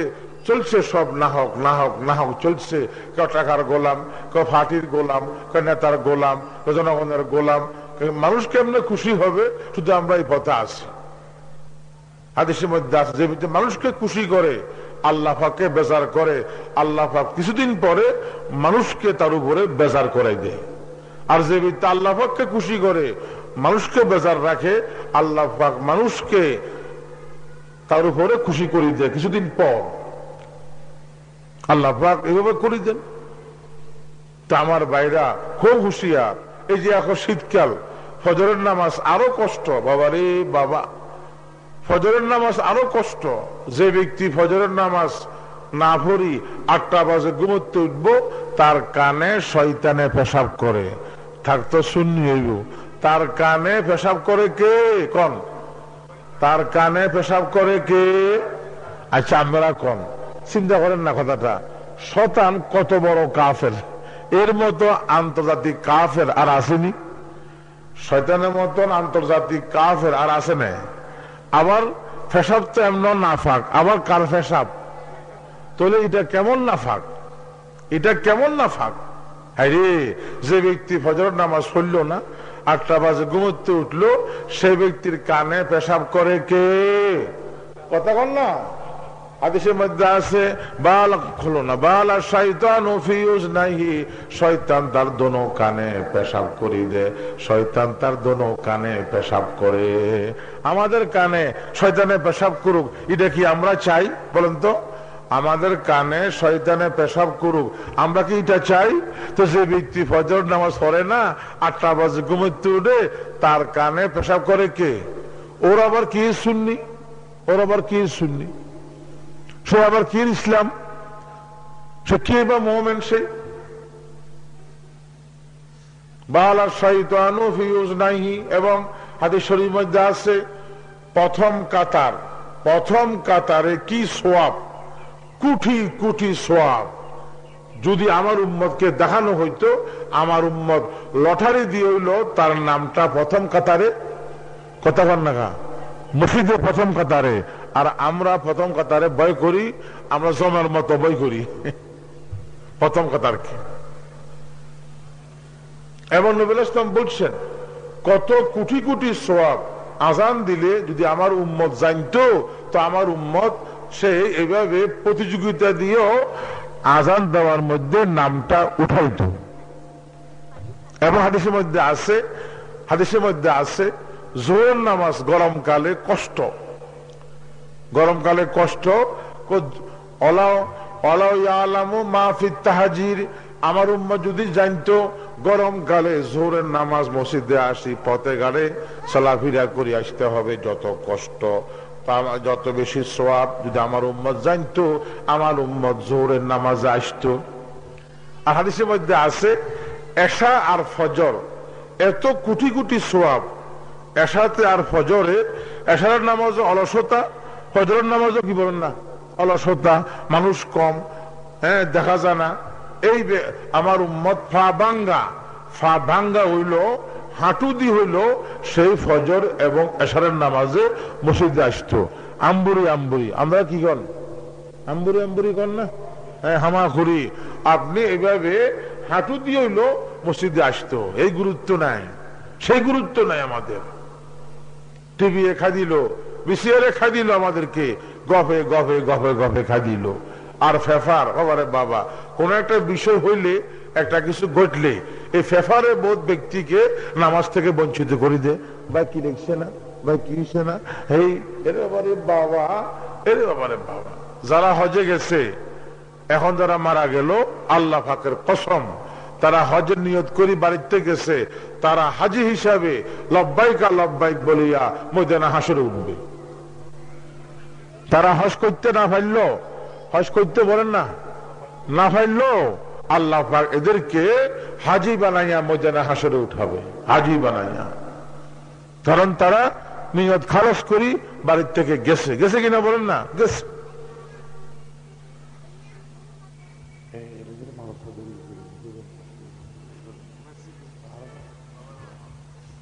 চলছে সব না হোক না হোক না হোক চলছে। কেউ টাকার গোলাম, কেউ ফাটির গোলাম, কেউ নেতার গোলাম, কেউ জনগণের গোলাম মানুষ কেমনে খুশি হবে? শুধু আমরা এই পথে আসি হাদিসের মধ্যে আছে, যে মানুষকে খুশি করে, আল্লাহ পাককে বেজার করে, আল্লাহ পাক কিছুদিন পরে মানুষকে তার উপরে বেজার করে দেয়। আর যে ব্যক্তি আল্লাহ পাককে খুশি করে মানুষকে বেজার রাখে, আল্লাহ মানুষকে তার উপরে খুশি করে দেয় কিছুদিন পর। আল্লাহ এভাবে করে দেন। তা আমার বাইরা খুব হুশিয়ার। এই যে এখন শীতকাল, ফজরের নামাজ আরও কষ্ট। বাবা রে বাবা, ফজরের নামাজ আরও কষ্ট। যে ব্যক্তি ফজরের নামাজ না ভরি আটটা বাজে ঘুমোতে উঠবো, তার কানে শয়তানে পেশাব করে। থাকতো শূন্য হইব। তার কানে পেশাব করে কে? কন? তার কানে পেশাব করে কে? আচ্ছা আমরা কন? চিন্তা করেন না কথাটা। শতান কত বড় কাফের। এর মতো আন্তর্জাতিক কাফের আর আসেনি। শয়তানের মতন আন্তর্জাতিক কাফের আর আসে না আবার ফেসাব তো এমন নাফাক। আবার কার ফেসাব তাহলে এটা কেমন নাফাক? এটা কেমন নাফাক? হ্যাঁ যে ব্যক্তি ফজর নামাজ পড়ল না আটটা বাজে ঘুমোতে উঠল সে ব্যক্তির কানে পেশাব করে কে? কথা বাল না আর ফিউজ শয়তান তার দোনো কানে পেশাব দে, শয়তান তার দোনো কানে পেশাব করে। আমাদের কানে শয়তানে পেশাব করুক, এটা কি আমরা চাই? বলেন তো। আমাদের কানে শয়তানে পেশাব করুক। আমরা কি এটা চাই? তো যে ব্যক্তি ফজর নামাজ পড়ে না, আটটা বাজে ঘুমোতে উঠে, তার কানে পেশাব করে কে? ওর আবার কি শুননি ওর আবার কি শুননি সে আবার কি ইসলাম? সে কে বা মোহামেন সে? ফিউজ নাহি এবং মধ্যে আছে, প্রথম কাতার, প্রথম কাতারে কি সোয়াব? কুঠি কুঠি সোয়াব। যদি আমার উম্মতকে দেখানো হইতো, আমার উম্মত লটারি দিয়ে হইল, তার নামটা প্রথম কাতারে। কথা কন না মসজিদে প্রথম কাতারে। আর আমরা প্রথম কাতারে বয় করি, আমরা জমের মতো বই করি। প্রথম কাতার কি? এবং নবীল ইসলাম বলছেন, কত কোটি কোটি সোয়াব আজান দিলে যদি আমার উম্মত জানতো, তো আমার উম্মত সে এইভাবে প্রতিযোগিতা দিয়েও আজান দেওয়ার মধ্যে নামটা উঠাইতো। এবং হাদিসের মধ্যে আছে, হাদিসের মধ্যে আছে জোর নামাজ গরমকালে কষ্ট। গরমকালে কষ্ট আমার উম্মা যদি জানতো গরমকালে জোরের নামাজ মসজিদে আসি, পথে গাড়ে চলাফেরা করে আসতে হবে, যত কষ্ট। যত বেশি সোয়াব যদি আমার উম্মত জানতো, আমার উম্মত জোরের নামাজে আসতো। আর হাদিসের মধ্যে আছে, এশা আর ফজর, এত কোটি কোটি সোয়াব এশাতে আর ফজরে, এশার নামাজ অলসতা, ফজরের নামাজও কি বলেন না? অলসতা, মানুষ কম হ্যাঁ দেখা যায় না। এই আমার উম্মত ফা ভাঙ্গা ফা ভাঙ্গা হইল হাঁটু দি হইল সেই ফজর এবং এশারের নামাজে মসজিদে আসতো। আম্বুরি আম্বুরি। আমরা কি কন? আম্বুরি আম্বুরি কন না? হ্যাঁ হামাখুরি। আপনি এইভাবে হাঁটু দিয়ে হইল মসজিদে আসতো। এই গুরুত্ব নাই। সেই গুরুত্ব নাই আমাদের। টিভি খা দিল বিসিআরে খা দিল আমাদেরকে গফে গফে গফে গফে খা দিল আর ফেফার বাবা, কোন একটা বিষয় হইলে একটা কিছু ঘটলে এই ফেফারে বোধ ব্যক্তিকে নামাজ থেকে বঞ্চিত করে দে। বা কি লিখছে না? বা কি হচ্ছে না? এই এর ব্যাপারে বাবা, এর ব্যাপারে বাবা। যারা হজে গেছে, এখন যারা মারা গেল, আল্লাহ ফাকের কসম, তারা হজের নিয়ত করি বাড়িতে গেছে, তারা হাজি হিসাবে লব্বাইকা লব্বাইক বলিয়া ময়দানা হাসরে উঠবে। তারা হজ করতে না পারল? হজ করতে বলেন না। না পারল? আল্লাহ এদেরকে হাজি বানাইয়া ময়দানা হাসরে উঠাবে। হাজি বানাইয়া। কারণ তারা নিয়ত খারস করি বাড়ির থেকে গেছে। গেছে কিনা বলেন না? গেছে।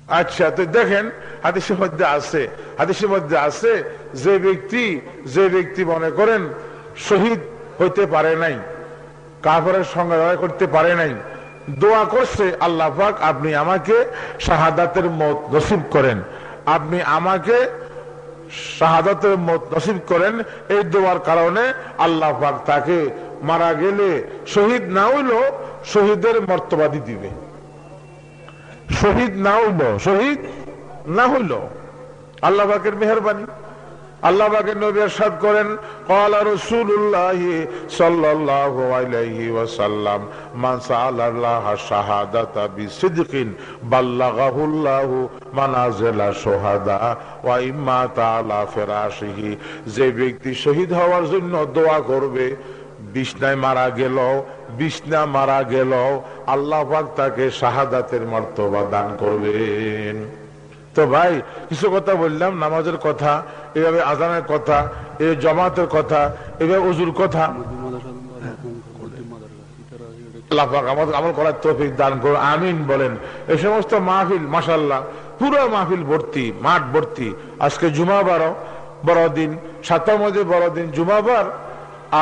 আচ্ছা তো দেখেন, হাদিসের মধ্যে আছে। হাদিসের মধ্যে আছে, যে ব্যক্তি যে ব্যক্তি মনে করেন, শহীদ হইতে পারে নাই। কাপড়ের সঙ্গে লড়াই করতে পারে নাই। দোয়া করছে, আল্লাহ পাক, আপনি আমাকে শাহাদাতের মত নসিব করেন। আপনি আমাকে শাহাদাতের মত নসিব করেন, এই দোয়ার কারণে আল্লাহ পাক তাকে মারা গেলে শহীদ না হইল, শহীদের মর্তবাদী দিবে। শহীদ না হইল, শহীদ না হইল। আল্লাহ পাকের মেহরবানি। আল্লাহকে নবী সাদ করেন কলা ওয়াসাল্লাম শাহাদাতা ওয়া ইমাতা আলা ফিরাশিহি। যে ব্যক্তি শহীদ হওয়ার জন্য দোয়া করবে, বিষ্ণায় মারা গেল বিষ্ণা মারা গেল, আল্লাহ তাকে শাহাদাতের মর্তবা দান করবেন। তো ভাই, কিছু কথা বললাম, নামাজের কথা, এভাবে আজানের কথা এই জমাতের কথা, এভাবে উজুর কথা। বড়দিন মধ্যে বড়দিন জুমাবার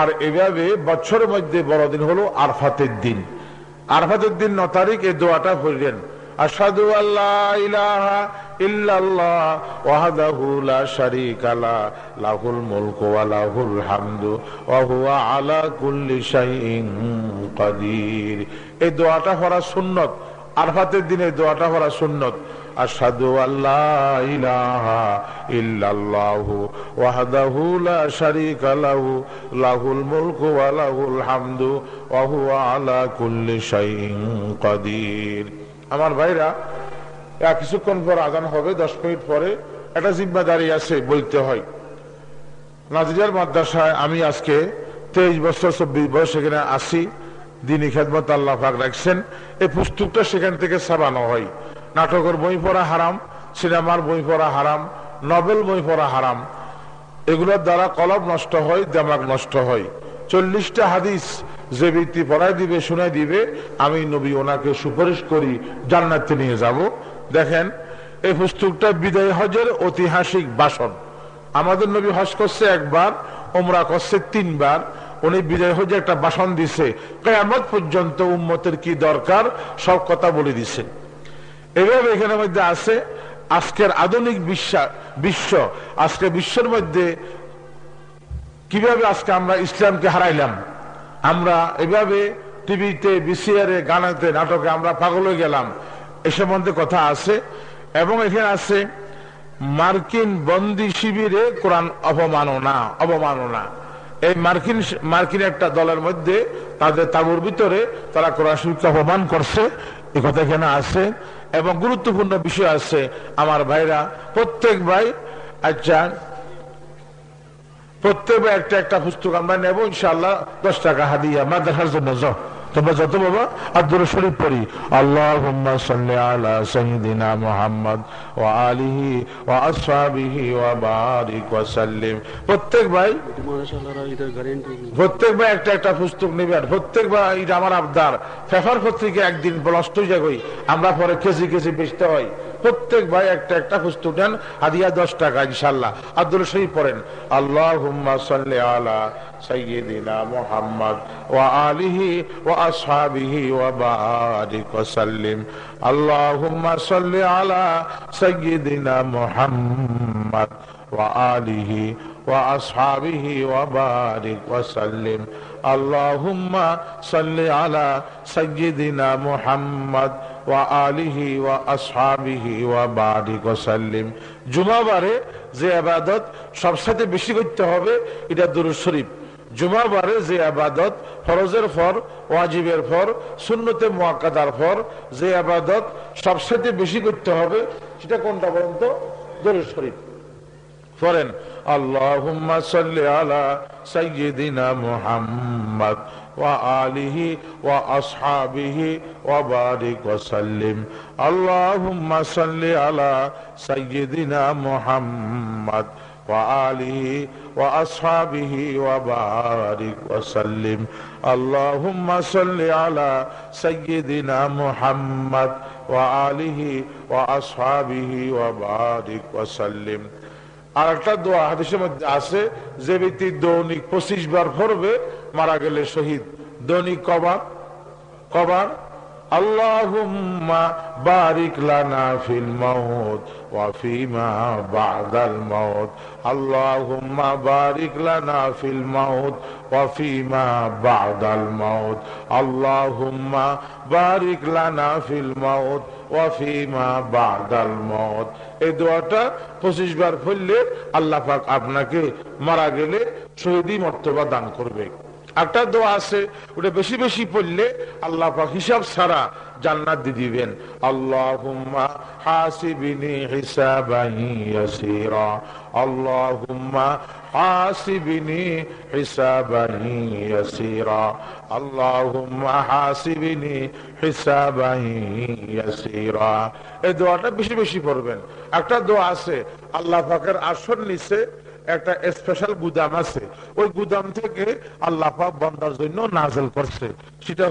আর এভাবে মধ্যে বড়দিন হলো আরফাতের দিন। আরফাতের দিন ন তারিখ এই দোয়াটা পড়লেন আসাদু আল্লাহ ইলাহা ইল্লাল্লাহ ওয়াহদাহু লা শারীকা লা, লাহুল মুলকু ওয়া লাহুল হামদু ওয়া হুয়া আলা কুল্লি শাইইন কাদির। এই দোয়াটা পড়া সুন্নত, আরফাতের দিনে দোয়াটা পড়া সুন্নত। আশহাদু আল্লাহ ইলাহা ইল্লাল্লাহু ওয়াহদাহু লা শারীকা লাহু, লাহুল মুলকু ওয়া লাহুল হামদু ওয়া হুয়া আলা কুল্লি শাইইন কাদির। আমার ভাইরা কিছুক্ষণ পর আজান হবে, দশ মিনিট পরে একটা জিম্মাদারি আছে বলতে হয়। নাজিজার মাদ্রাসায় আমি আজকে তেইশ বছর, চব্বিশ বছর সেখানে আসি দিনী খেদমত আল্লাহ পাক রাখছেন। এই পুস্তকটা সেখান থেকে ছাপানো হয়। নাটকের বই পড়া হারাম, সিনেমার বই পড়া হারাম, নভেল বই পড়া হারাম। এগুলোর দ্বারা কলম নষ্ট হয়, দেমাগ নষ্ট হয়। চল্লিশটা হাদিস যে ব্যক্তি পড়ায় দিবে শুনে দিবে, আমি নবী ওনাকে সুপারিশ করি, জান্নাতে নিয়ে যাব। দেখেন, এই পুস্তকটা বিদায় হজের ঐতিহাসিক বাসন। আমাদের নবী হজ করছে একবার ওমরা করছে তিনবার। উনি বিজয় হজে একটা বাসন দিছে। কেয়ামত পর্যন্ত উম্মতের কি দরকার, সব কথা বলে দিছে। এভাবে এখানের মধ্যে আছে, আজকের আধুনিক বিশ্ব, আজকে বিশ্বের মধ্যে কীভাবে আজকে আমরা ইসলামকে হারাইলাম? আমরা এভাবে টিভিতে, বিসিআরে, গানাতে, নাটকে আমরা পাগল হয়ে গেলাম। এ সম্বন্ধে কথা আছে। এবং এখানে আছে, মার্কিন বন্দি শিবিরে কোরআন অপমাননা অবমাননা। এই মার্কিন মার্কিন একটা দলের মধ্যে, তাদের তাবুর ভিতরে তারা কোরআন শিবিরকে অপমান করছে। এ কথা এখানে আছে। এবং গুরুত্বপূর্ণ বিষয় আছে, আমার ভাইরা, প্রত্যেক ভাই আচ্ছা প্রত্যেক একটা একটা পুস্তক আমরা নেব ইনশাল্লাহ দশ টাকা হাদিয়া। মাদ্রাসার জন্য যাও। তোমরা যত বাবা আব্দুল শরীফ পড়ি। আল্লাহ আলা মুহাম্মদ ওয়া আলিহি আসহাবিহি ওয়া বারিক সাল্লিম। প্রত্যেক ভাই প্রত্যেক ভাই একটা একটা পুস্তক নেবেন প্রত্যেক ভাই আমার আবদার। ফেফার পত্রিকা একদিন নষ্ট হয়ে যাবে আমরা পরে কেজি কেজি বেচতে হয়। প্রত্যেক ভাই একটা একটা পুস্তক নেন হাদিয়া দশ টাকা, ইনশাল্লাহ। আব্দুল শরীফ পড়েন আল্লাহ সাল্লি আলা সাইয়্যিদিনা মুহাম্মদ ওয়া আলিহি ওয়া আসহাবিহি ওয়া বারিক ওয়া সাল্লিম। আল্লাহুম্মা সাল্লি আলা সাইয়্যিদিনা মোহাম্মদ ওয়া আলিহি ওয়া আসহাবিহি ওয়া বারিক ওয়া সাল্লিম। আল্লাহুম্মা সাল্লি আলা সাইয়্যিদিনা মুহাম্মদ ওয়া আলিহি ওয়া আসহাবিহি ওয়া বারিক ওয়া সাল্লিম জুমাবারে যে ইবাদত সবসাথে বেশি করতে হবে, এটা দুরূদ শরীফ। জুমাবারে যে আবাদত ফরজের ফর, ওয়াজিবের ফর, সুন্নতে মুয়াক্কাদার ফর, যে আবাদত সবসাথে বেশি করতে হবে, সেটা কোনটা বলেন তো? শরীফ। পড়েন, আল্লাহুম্মা সাল্লি আলা সাইয়্যিদিনা মুহাম্মদ ওয়া আলিহি ওয়া আসহাবিহি ওয়া বারিক ওয়া সাল্লিম আল্লাহুম্মা সাল্লি আলা সাইয়্যিদিনা মুহাম্মদ وآله وأصحابه وبارك وسلم اللهم صل على سيدنا محمد وآله وأصحابه وبارك وسلم আর একটা দোয়া হাদিসের মধ্যে আছে যে ব্যক্তি দৈনিক পঁচিশ বার পড়বে মারা গেলে শহীদ। দৈনিক কবার? কবার? লানা ফিল মাউত ফিল ফিল পঁচিশ বার পড়লে আল্লাহ পাক আপনাকে মারা গেলে শহীদি মর্তবা দান করবে। একটা দোয়া আছে, ওটা বেশি বেশি পড়লে আল্লাহ হিসাব ছাড়া জান্নাত দিয়ে দিবেন। আল্লাহুম্মা এই দোয়াটা বেশি বেশি পড়বেন। একটা দোয়া আছে, আল্লাহ পাকের আসর নিচে একটা স্পেশাল গুদাম আছে। ওই গুদাম থেকে আল্লাহ বন্দার জন্য নাজেল করছে। সেটা